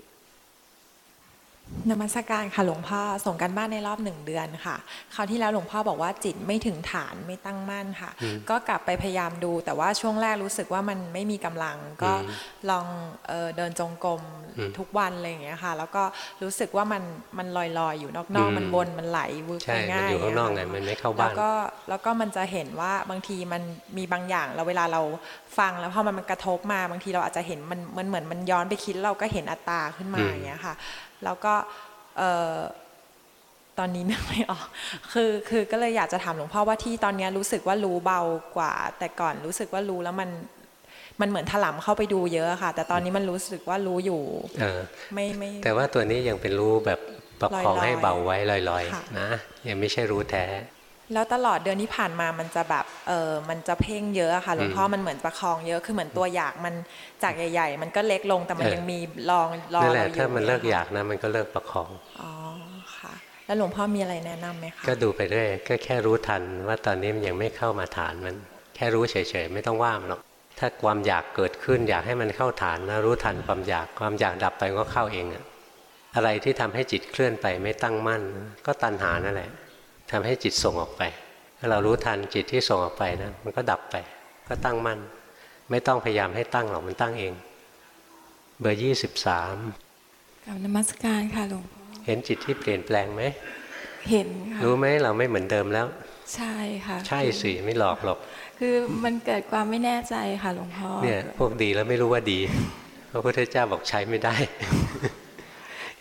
นมัสการค่ะหลวงพ่อส่งกันบ้านในรอบหนึ่งเดือนค่ะคราวที่แล้วหลวงพ่อบอกว่าจิตไม่ถึงฐานไม่ตั้งมั่นค่ะอืมก็กลับไปพยายามดู แต่ว่าช่วงแรกรู้สึกว่ามันไม่มีกำลัง ก็อืมลองเอ่อเดินจงกรมอืมทุกวันอะไรอย่างเงี้ยค่ะ แล้วก็รู้สึกว่ามันมันลอยๆอยู่นอกอืมๆมันวนมันไหลวืบใช่ไปมันง่ายอยู่ข้างนอกไงะค่ะมันไม่เข้าแล้วบ้านก็แล้วก็มันจะเห็นว่าบางทีมันมีบางอย่างแล้วเวลาเราฟังแล้วพอมันมันกระทบมาบางทีเราอาจจะเห็นมันมันเหมือนมันย้อนไปคิดเราก็เห็นอัตตาขึ้นมาอืมอย่างเงี้ยค่ะ แล้วก็เอ่อตอนนี้นึกไม่ออกคือคือก็เลยอยากจะถามหลวงพ่อว่าที่ตอนเนี้ยรู้สึกว่ารู้เบากว่า แต่ก่อนรู้สึกว่ารู้แล้วมันมันเหมือนถลำเข้าไปดูเยอะค่ะ แต่ตอนนี้มันรู้สึกว่ารู้อยู่เออไม่ไม่ แต่ว่าตัวนี้ยังเป็นรู้แบบประคองลอยๆให้เบาไว้ลอยค่ะๆนะยังไม่ใช่รู้แท้ แล้วตลอดเดือนที่ผ่านมามันจะแบบเออมันจะเพ่งเยอะอะค่ะหลวงพ่ออืมมันเหมือนประคองเยอะคือเหมือนตัวอยากมันจากใหญ่ ๆ มันก็เล็กลงแต่มันเออยังมีรองรอนั่นแหเราละอยู่ถ้ามันเลิกอยากนะมันก็เลิกประคองอ๋อค่ะ แล้วหลวงพ่อมีอะไรแนะนำไหมคะก็ดูไปเรื่อยก็แค่รู้ทันว่าตอนนี้มันยังไม่เข้ามาฐานมัน แค่รู้เฉยๆไม่ต้องว่ามันหรอกถ้าความอยากเกิดขึ้นอยากให้มันเข้าฐานนะรู้ทันความอยากความอยากดับไปก็เข้าเองอะอะไรที่ทำให้จิตเคลื่อนไปไม่ตั้งมั่น ก็ตัณหานั่นแหละ ทำให้จิตส่งออกไป ถ้าเรารู้ทันจิตที่ส่งออกไปนะมันก็ดับไป ก็ตั้งมั่น ไม่ต้องพยายามให้ตั้งหรอกมันตั้งเอง เบอร์ยี่สิบสามกับนมัสการค่ะหลวงพ่อเห็นจิตที่เปลี่ยนแปลงไหมเห็นค่ะรู้ไหมเราไม่เหมือนเดิมแล้ว ใช่ค่ะ ใช่สิไม่หลอกหรอก คือมันเกิดความไม่แน่ใจค่ะหลวงพ่อเนี่ยพวกดีแล้วไม่รู้ว่าดีพระพุทธเจ้าบอกใช้ไม่ได้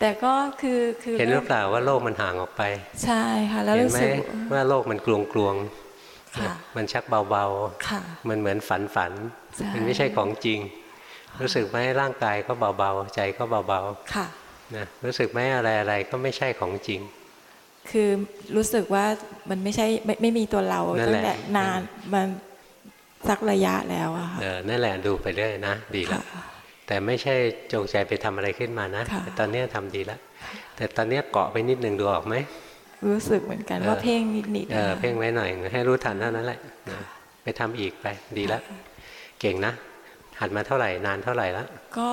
แต่ก็คือคือเห็นหรือเปล่าว่าโลกมันห่างออกไป ใช่ค่ะแล้วเห็นรู้ไหมสึกว่าโลกมันกลวงกลวงๆค่ะมันชักเบาค่ะๆมันเหมือนฝันฝันๆใช่มันไม่ใช่ของจริง รู้สึกไหมร่างกายก็เบาๆ ใจก็เบาค่ะๆนะรู้สึกไหมอะไรอะไรๆก็ไม่ใช่ของจริง คือรู้สึกว่ามันไม่ใช่ไม่ไม่มีตัวเรานั่นตั้แหละงแต่นานมันสักระยะแล้วอะค่ะเออนั่นแหละดูไปเรื่อยนะ ดีแล้ว แต่ไม่ใช่จงใจไปทำอะไรขึ้นมานะค่ะแต่ตอนเนี้ยทำดีแล้วแต่ตอนเนี้ยเกาะไปนิดนึงดูออกไหมรู้สึกเหมือนกันว่าเออเพ่งนิดๆเออนะคะเพ่งไว้หน่อยให้รู้ทันเท่านั้นแหละนะไปทำอีกไปดีแล้วเก่งนะหัดมาเท่าไหร่นานเท่าไหร่แล้วก็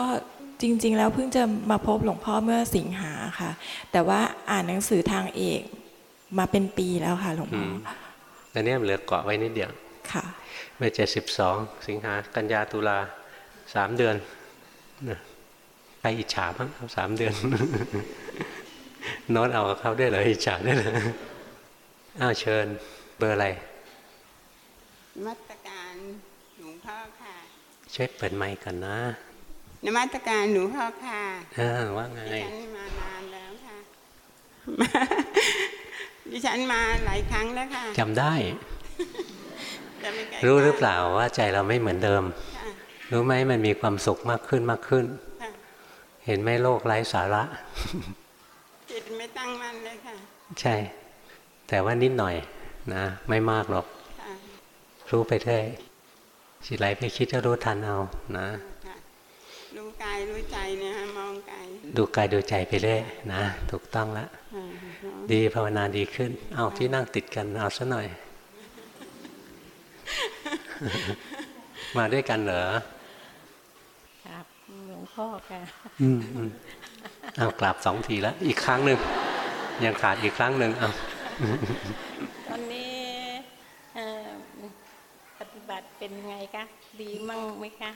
จริง ๆ แล้วเพิ่งจะมาพบหลวงพ่อเมื่อสิงหาค่ะ แต่ว่าอ่านหนังสือทางเอกมาเป็นปีแล้วค่ะหลวงอืพ่อมตอนเนี้ยเหลือเกาะไว้นิดเดียวค่ะเมื่อเจ็ดสิบสองสิงหากันยาตุลาสามเดือน นะใครอิจฉาบ้างครับสามเดือนโน้ตเอากับเขาได้วยเหรออิจฉาได้วยเหรออ้าวเชิญ เบอร์อะไรนมัตการหลวงพ่อค่ะช่วยเปิดไมค์กันนะนมัตการหลวงพ่อค่ะอ่าว่าไงดิฉันมานานแล้วค่ะมาดิฉันมาหลายครั้งแล้วค่ะจำได้แต่ไม่เคยรู้หรือเปล่าว่าใจเราไม่เหมือนเดิมค่ะ รู้ไหมมันมีความสุขมากขึ้นมากขึ้นค่ะเห็นไหมโลกไร้สาระ จิตไม่ตั้งมั่นเลยค่ะ ใช่ แต่ว่านิดหน่อยนะ ไม่มากหรอกค่ะรู้ไปเรื่อยสิไหลไปคิดก็รู้ทันเอานะค่ะรู้กายรู้ใจเนะฮะมองกายดูกายดูใจไปเรื่อยนะ ถูกต้องแล้วค่ะดีภาวนาดีขึ้น เอาที่นั่งติดกันเอาซะหน่อย มาด้วยกันเหรอครับหลวง พ่อค่ะ อืมอืมเอากราบสองทีแล้ว อีกครั้งหนึ่งยังขาดอีกครั้งหนึ่งเอาตอนนี้เอ่อปฏิบัติเป็นไงคะดีมั่งไหมคะ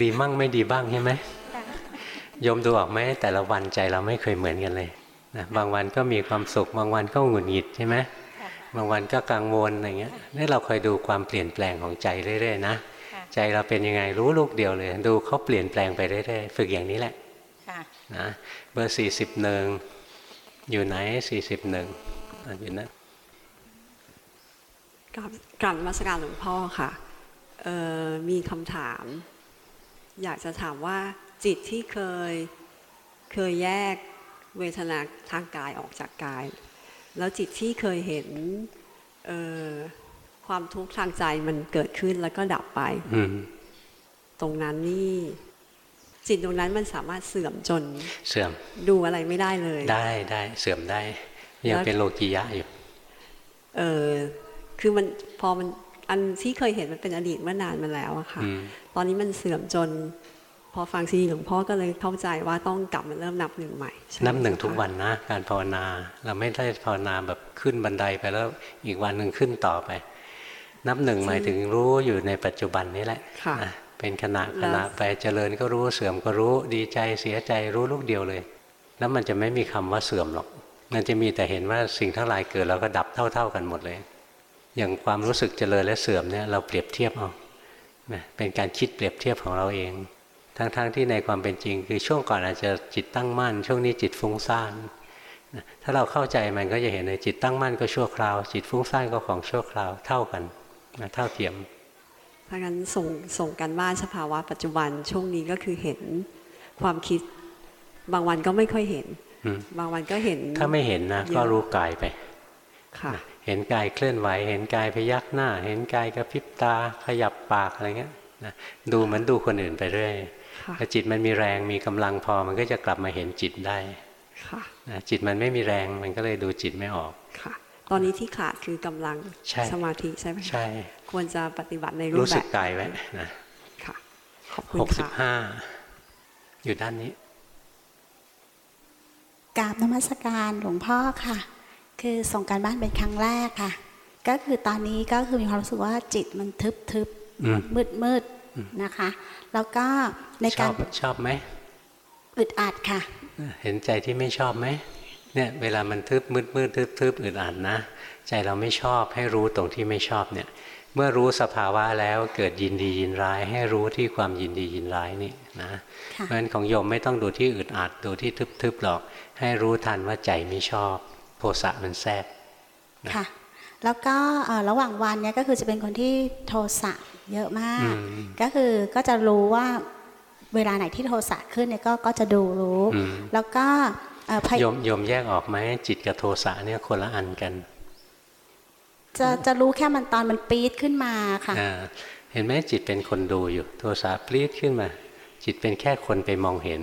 ดีมั่งไม่ดีบ้างใช่ไหมค่ะโยมดูออกไหมแต่ละวันใจเราไม่เคยเหมือนกันเลยนะบางวันก็มีความสุข บางวันก็หงุดหงิดใช่ไหมบางวันก็กังวลอะไรเงี้ยนี่เราคอยดูความเปลี่ยนแปลงของใจเรื่อยๆนะ ใจเราเป็นยังไงรู้ลูกเดียวเลย ดูเขาเปลี่ยนแปลงไปเรื่อยๆฝึกอย่างนี้แหละค่ะนะเบอร์สี่สิบหนึ่งอยู่ไหนสี่สิบหนึ่งอยู่นะกราบกราบนมาสการหลวงพ่อค่ะเอ่อมีคำถาม อยากจะถามว่าจิตที่เคยเคยแยกเวทนาทางกายออกจากกาย แล้วจิตที่เคยเห็นเอ่อ ความทุกข์ทางใจมันเกิดขึ้นแล้วก็ดับไปอืมตรงนั้นนี่จิตตรงนั้นมันสามารถเสื่อมจน เสื่อม ดูอะไรไม่ได้เลย ได้ได้เสื่อมได้ ยังแล้วเป็นโลกียะอยู่เออคือมันพอมันอันที่เคยเห็นมันเป็นอดีตเมื่อนานมาแล้วอะค่ะอืมตอนนี้มันเสื่อมจน พอฟังซีดีหลวงพ่อก็เลยเข้าใจว่าต้องกลับมาเริ่มนับหนึ่งใหม่ใช่ไมนับหนึ่งคะทุกวันนะ การภาวนา เราไม่ได้ภาวนาแบบขึ้นบันไดไปแล้วอีกวันหนึ่งขึ้นต่อไป นับหนึ่งหมายถึงรู้อยู่ในปัจจุบันนี้แหละค่ะนะเป็นขณะแล้ขวณะไปเจริญก็รู้เสื่อมก็รู้ดีใจเสียใจรู้ลูกเดียวเลย แล้วมันจะไม่มีคำว่าเสื่อมหรอก มันจะมีแต่เห็นว่าสิ่งทั้งหลายเกิดแล้วก็ดับเท่า ๆกันหมดเลย อย่างความรู้สึกเจริญและเสื่อมเนี่ยเราเปรียบเทียบเอานะเป็นการคิดเปรียบเทียบของเราเอง ทั้งๆที่ในความเป็นจริง คือช่วงก่อนอาจจะจิตตั้งมั่น ช่วงนี้จิตฟุ้งซ่านนะถ้าเราเข้าใจมันก็จะเห็นเลยจิตตั้งมั่นก็ชั่วคราว จิตฟุ้งซ่านก็ของชั่วคราวเท่ากัน นะเท่าเทียมถ้างั้นส่งส่งกันบ้านสภาวะปัจจุบันช่วงนี้ก็คือเห็นความคิด บางวันก็ไม่ค่อยเห็นอืมบางวันก็เห็น ถ้าไม่เห็นนะเยอะก็รู้กายไปค่ะเห็นกายเคลื่อนไหว เห็นกายพยักหน้า เห็นกายกระพริบตาขยับปากอะไรเงี้ยนะดูเหมือนดูคนอื่นไปเรื่อยค่ะถ้าจิตมันมีแรงมีกำลังพอมันก็จะกลับมาเห็นจิตได้ค่ะนะจิตมันไม่มีแรงมันก็เลยดูจิตไม่ออกค่ะ ตอนนี้ที่ขาดคือกำลังใช่สมาธิใช่ไหมคะใช่ควรจะปฏิบัติในรูปรู้แบสึกบกายไว้นะค่ะขอบคุณหกสิบค่ะห้าอยู่ด้านนี้กราบนมัสการหลวงพ่อค่ะ คือส่งการบ้านเป็นครั้งแรกค่ะ ก็คือตอนนี้ก็คือมีความรู้สึกว่าจิตมันทึบทึบอืมมืดมืดๆนะคะ แล้วก็ในชกาอรบชอบไหมอึดอัดค่ะ เห็นใจที่ไม่ชอบไหม เนี่ยเวลามันทึบมืดมืดทึบทึบอึดอัดนะ ใจเราไม่ชอบให้รู้ตรงที่ไม่ชอบเนี่ย เมื่อรู้สภาวะแล้วเกิดยินดียินร้าย ให้รู้ที่ความยินดียินร้ายนี่นะค่ะเพราะฉะนั้นของโยมไม่ต้องดูที่อึดอัดดูที่ทึบทึบหรอก ให้รู้ทันว่าใจไม่ชอบโทสะมันแทรกค่ะแล้วก็เอ่อระหว่างวันเนี่ยก็คือจะเป็นคนที่โทสะเยอะมากอืมก็คือก็จะรู้ว่าเวลาไหนที่โทสะขึ้นเนี่ยก็ก็จะดูรู้อืมแล้วก็เอ่อพย โยมโยมแยกออกไหมจิตกับโทสะเนี่ยคนละอันกัน จะจะรู้แค่มันตอนมันปี๊ดขึ้นมาค่ะอ่าเห็นไหมจิตเป็นคนดูอยู่ โทสะปลีดขึ้นมา จิตเป็นแค่คนไปมองเห็น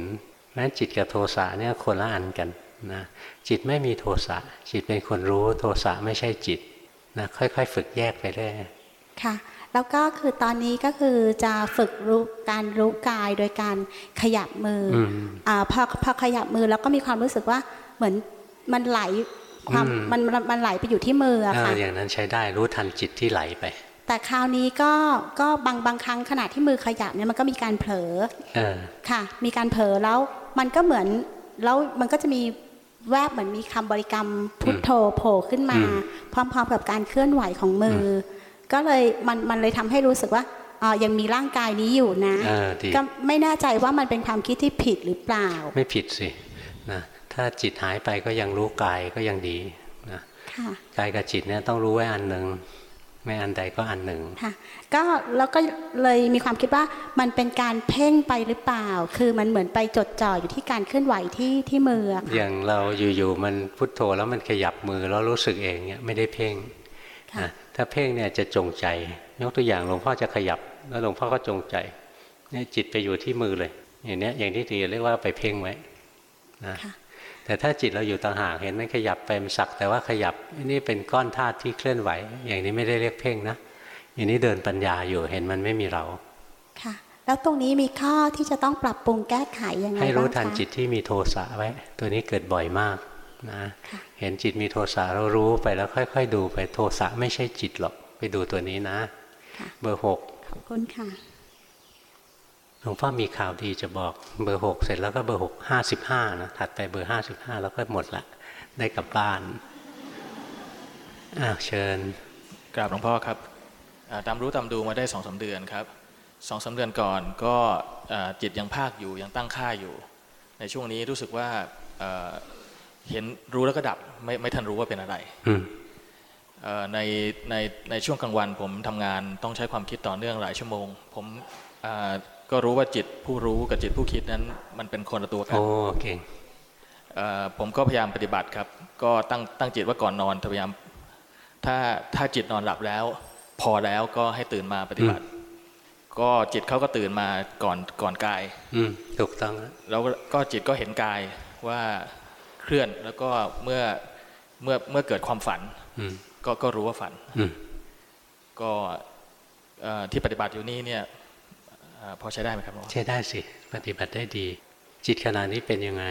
แม้จิตกับโทสะเนี่ยคนละอันกันนะจิตไม่มีโทสะจิตเป็นคนรู้โทสะไม่ใช่จิตนะค่อย ๆ ฝึกแยกไปเรื่อยค่ะ แล้วก็คือตอนนี้ก็คือจะฝึกรู้การรู้กายโดยการขยับมืออมอ่าพอพอขยับมือแล้วก็มีความรู้สึกว่าเหมือนมันไหลความอืมมันมันมันไหลไปอยู่ที่มืออะอ่าค่ะอย่างนั้นใช้ได้รู้ทันจิตที่ไหลไป แต่คราวนี้ก็ก็บางบางครั้งขณะที่มือขยับเนี่ยมันก็มีการเผลอเออค่ะ มีการเผลอแล้วมันก็เหมือนแล้วมันก็จะมีแวบเหมือนมีคำบริกรรมพุทโธโผล่ขึ้นมาอืมพร้อม ๆ กับการเคลื่อนไหวของมืออ ก็เลยมันมันเลยทำให้รู้สึกว่าอ่ายังมีร่างกายนี้อยู่นะเออดีก็ไม่แน่ใจว่ามันเป็นความคิดที่ผิดหรือเปล่า ไม่ผิดสินะถ้าจิตหายไปก็ยังรู้กายก็ยังดีนะค่ะกายกับจิตเนี่ยต้องรู้ไว้อันหนึ่งไม่อันใดก็อันหนึ่งค่ะก็แล้วก็เลยมีความคิดว่ามันเป็นการเพ่งไปหรือเปล่า คือมันเหมือนไปจดจ่ออยู่ที่การเคลื่อนไหวที่ที่มืออะค่ะอย่างเราอยู่ๆมันพุทโธแล้วมันขยับมือแล้วรู้สึกเองเนี่ยไม่ได้เพ่งค่ะนะ ถ้าเพ่งเนี่ยจะจงใจ ยกตัวอย่างหลวงพ่อจะขยับ แล้วหลวงพ่อก็จงใจเนี่ยจิตไปอยู่ที่มือเลย อย่างเนี้ยอย่างที่ตีเรียกว่าไปเพ่งไว้นะแต่ถ้าจิตเราอยู่ต่างหากเห็นมันขยับไปมันสักแต่ว่าขยับนี่เป็นก้อนธาตุที่เคลื่อนไหว อย่างนี้ไม่ได้เรียกเพ่งนะอย่างนี้เดินปัญญาอยู่เห็นมันไม่มีเราค่ะ แล้วตรงนี้มีข้อที่จะต้องปรับปรุงแก้ไขยังไงให้รู้บ้างทันคะจิตที่มีโทสะไว้ ตัวนี้เกิดบ่อยมาก นะเห็นจิตมีโทสะเรารู้ไปแล้วค่อย ๆ ดูไปโทสะไม่ใช่จิตหรอกไปดูตัวนี้นะ เบอร์หกขอบคุณค่ะลวงพ่อมีข่าวดีจะบอกเบอร์หกเสร็จแล้วก็เบอร์หกห้าสิบห้านะถัดไปเบอร์ห้าสิบห้าแล้วก็หมดละ ได้กลับบ้านอ้าวเชิญกราบหลวงพ่อครับอ่าตามรู้ตามดูมาได้สองสาเดือนครับสองสาเดือนก่อนก็อ่าจิตยังภาคอยู่ยังตั้งค่าอยู่ ในช่วงนี้รู้สึกว่า เอ่อเห็นรู้แล้วก็ดับไม่ไม่ทันรู้ว่าเป็นอะไรอืมเอ่อในในในช่วงกลางวันผมทำงานต้องใช้ความคิดต่อเนื่องหลายชั่วโมง ผมอ่าก็รู้ว่าจิตผู้รู้กับจิตผู้คิดนั้น มันเป็นคนละตัวกันโอ้เก่งเอ่อผมก็พยายามปฏิบัติครับ ก็ตั้งตั้งจิตว่าก่อนนอนพยายามถ้าถ้าจิตนอนหลับแล้ว พอแล้วก็ให้ตื่นมาปฏิบัติ ก็จิตเขาก็ตื่นมาก่อนก่อนกายอืมถูกต้องแล้วแล้วก็จิตก็เห็นกายว่า เคลื่อน แล้วก็เมื่อเมื่อเมื่อเกิดความฝันอืมก็ก็รู้ว่าฝันอืมก็เอ่อที่ปฏิบัติอยู่นี่เนี่ยเอ่อพอใช้ได้ไหมครับหลวงพ่อใช้ได้สิ ปฏิบัติได้ดี จิตขณะนี้เป็นยังไง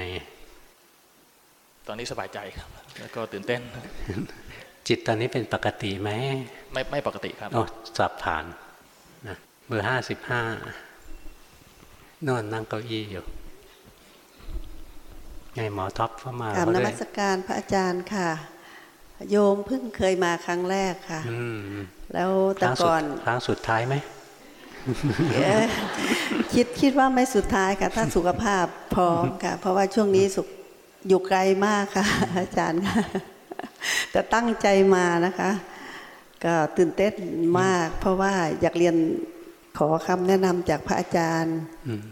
ตอนนี้สบายใจครับ แล้วก็ตื่นเต้น จิตตอนนี้เป็นปกติไหมไม่ไม่ปกติครับโอ้สับผ่านนะเบอร์ห้าสิบห้าโน่นนั่งเก้าอี้อยู่ ไงหมอท็อปเข้ามากราบนเรื่มัอยสการพระอาจารย์ค่ะ โยมเพิ่งเคยมาครั้งแรกค่ะอืมแล้วคแต่รั้งสุดก่อนครั้งสุดท้ายไหมเอ่อคิดคิดว่าไม่สุดท้ายค่ะ ถ้าสุขภาพพร้อมค่ะ เพราะว่าช่วงนี้สุขอยู่ไกลมากค่ะ อาจารย์ค่ะแต่ตั้งใจมานะคะ ก็ตื่นเต้นมาก เพราะว่าอยากเรียนขอคำแนะนำจากพระอาจารย์อืม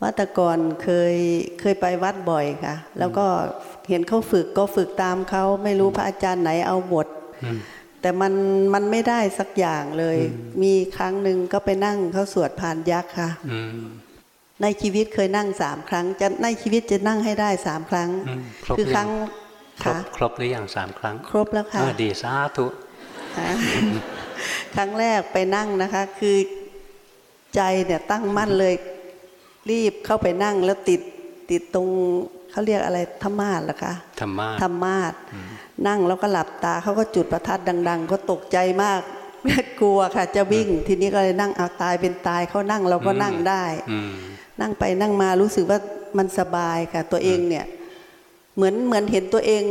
ว่าแต่ก่อนเคยเคยไปวัดบ่อยค่ะ แล้วก็เห็นเขาฝึกก็ฝึกตามเขาไม่รู้พระอาจารย์ไหนเอาบทอืมแต่มันมันไม่ได้สักอย่างเลย มีครั้งหนึ่งก็ไปนั่งเขาสวดผ่านยักษ์ค่ะอืมในชีวิตเคยนั่งสามครั้ง จะในชีวิตจะนั่งให้ได้สามครั้งอืมครบคือหรือคยัรั้งงครบค่ะครบหรือยังสามครั้ง ครบแล้วค่ะเออดีสาธุค่ะครั้งแรกไปนั่งนะคะ คือใจเนี่ยตั้งมั่นเลย รีบเข้าไปนั่งแล้วติดติดตรงเขาเรียกอะไรธรรมาสเหรอคะธรรมะธรรมาสนั่งแล้วก็หลับตาเขาก็จุดประทัดดัง ๆ ก็ตกใจมากกลัวค่ะ จะวิ่งทีนี้ก็เลยนั่งเอาตายเป็นตายเขานั่งเราก็นั่งได้อืมนั่งไปนั่งมารู้สึกว่ามันสบายค่ะ ตัวเองเนี่ย เหมือนเหมือนเห็นตัวเอง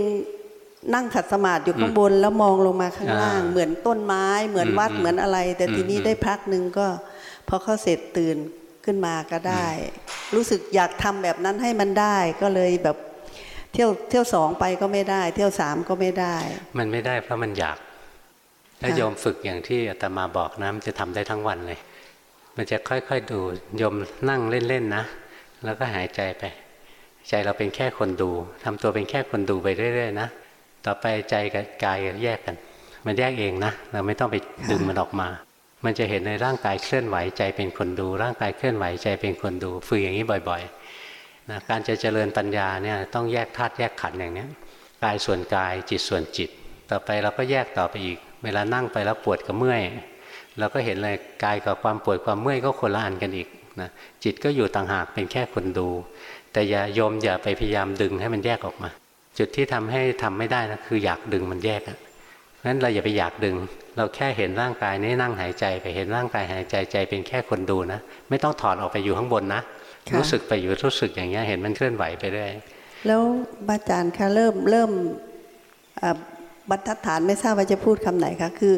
นั่งขัดสมาธิอยู่ข้างบนแล้วมองลงมาข้างล่างอ่าเหมือนต้นไม้ เหมือนวัดอืมเหมือนอะไร แต่ทีนี้อืมได้พักหนึ่งก็พอเขาเสร็จตื่น ขึ้นมาก็ได้ รู้สึกอยากทำแบบนั้นให้มันได้ก็เลยแบบเที่ยวเที่ยวสองไปก็ไม่ได้ เที่ยวสามก็ไม่ได้ มันไม่ได้เพราะมันอยาก ถ้าค่ะโยมฝึกอย่างที่อาตมาบอกนะมันจะทำได้ทั้งวันเลย มันจะค่อยๆดูโยมนั่งเล่นๆนะ แล้วก็หายใจไป ใจเราเป็นแค่คนดูทำตัวเป็นแค่คนดูไปเรื่อยๆนะต่อไปใจกับกายแยกกัน มันแยกเองนะ เราไม่ต้องไปดึงมันออกมา มันจะเห็นในร่างกายเคลื่อนไหวใจเป็นคนดู ร่างกายเคลื่อนไหวใจเป็นคนดูฝึกอย่างนี้บ่อยๆนะการจะเจริญปัญญาเนี่ยต้องแยกธาตุแยกขันธ์อย่างนี้กายส่วนกายจิตส่วนจิต ต่อไปเราก็แยกต่อไปอีก เวลานั่งไปแล้วปวดกับเมื่อยเราก็เห็นเลยกายกับความปวดความเมื่อยก็คนละอันกันอีกนะจิตก็อยู่ต่างหากเป็นแค่คนดู แต่อย่าโยมอย่าไปพยายามดึงให้มันแยกออกมา จุดที่ทำให้ทำไม่ได้นะคืออยากดึงมันแยกอะ งั้นเราอย่าไปอยากดึง เราแค่เห็นร่างกายนี้นั่งหายใจไปเห็นร่างกายหายใจใจเป็นแค่คนดูนะ ไม่ต้องถอดออกไปอยู่ข้างบนนะค่ะรู้สึกไปอยู่รู้สึกอย่างเงี้ยเห็นมันเคลื่อนไหวไปเรื่อยแล้วอาจารย์คะเริ่มเริ่มอ่าบรรทัดฐานไม่ทราบว่าจะพูดคำไหนคะคือ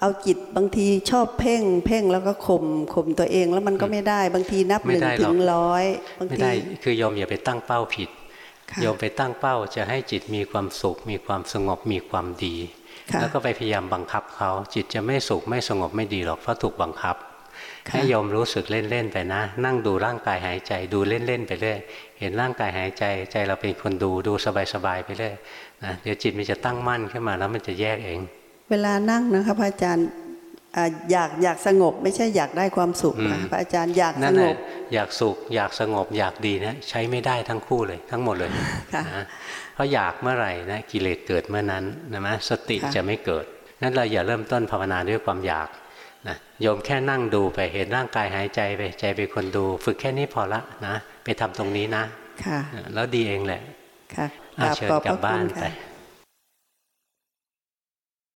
เอาจิตบางทีชอบเพ่ง เพ่งแล้วก็ข่มข่มตัวเองแล้วมันก็ไม่ได้บางทีนับหไม่นึ่งได้หรอกถึงร้อยบางไม่ทีได้คือโยมอย่าไปตั้งเป้าผิดค่ะโยมไปตั้งเป้าจะให้จิตมีความสุข มีความสงบมีความดีค่ะ แล้วก็ไปพยายามบังคับเขาจิตจะไม่สุขไม่สงบไม่ดีหรอกเพราะถูกบังคับให้โยมรู้สึกเล่นๆไปนะ นั่งดูร่างกายหายใจดูเล่นๆไปเรื่อยเห็นร่างกายหายใจใจเราเป็นคนดูดูสบายๆไปเรื่อยนะเดี๋ยวจิตมันจะตั้งมั่นขึ้นมาแล้วมันจะแยกเอง เวลานั่งนะคะพระอาจารย์อ่าอยากอยากสงบไม่ใช่อยากได้ความสุขอืมนะพระอาจารย์อยากสนั่นงแหละบอยากสุขอยากสงบอยากดีนะใช้ไม่ได้ทั้งคู่เลยทั้งหมดเลยค่ะนะ เพราะอยากเมื่อไหร่นะกิเลสเกิดเมื่อนั้นนะมะสติค่ะจะไม่เกิดนั้นเราอย่าเริ่มต้นภาวนาด้วยความอยากนะโยมแค่นั่งดูไปเห็นร่างกายหายใจไปใจเป็นคนดู ฝึกแค่นี้พอละนะ ไปทำตรงนี้นะ ค่ะ แล้วดีเองแหละค่ะอะเชิญขอบกลับพระบ้านคุณไปค่ะ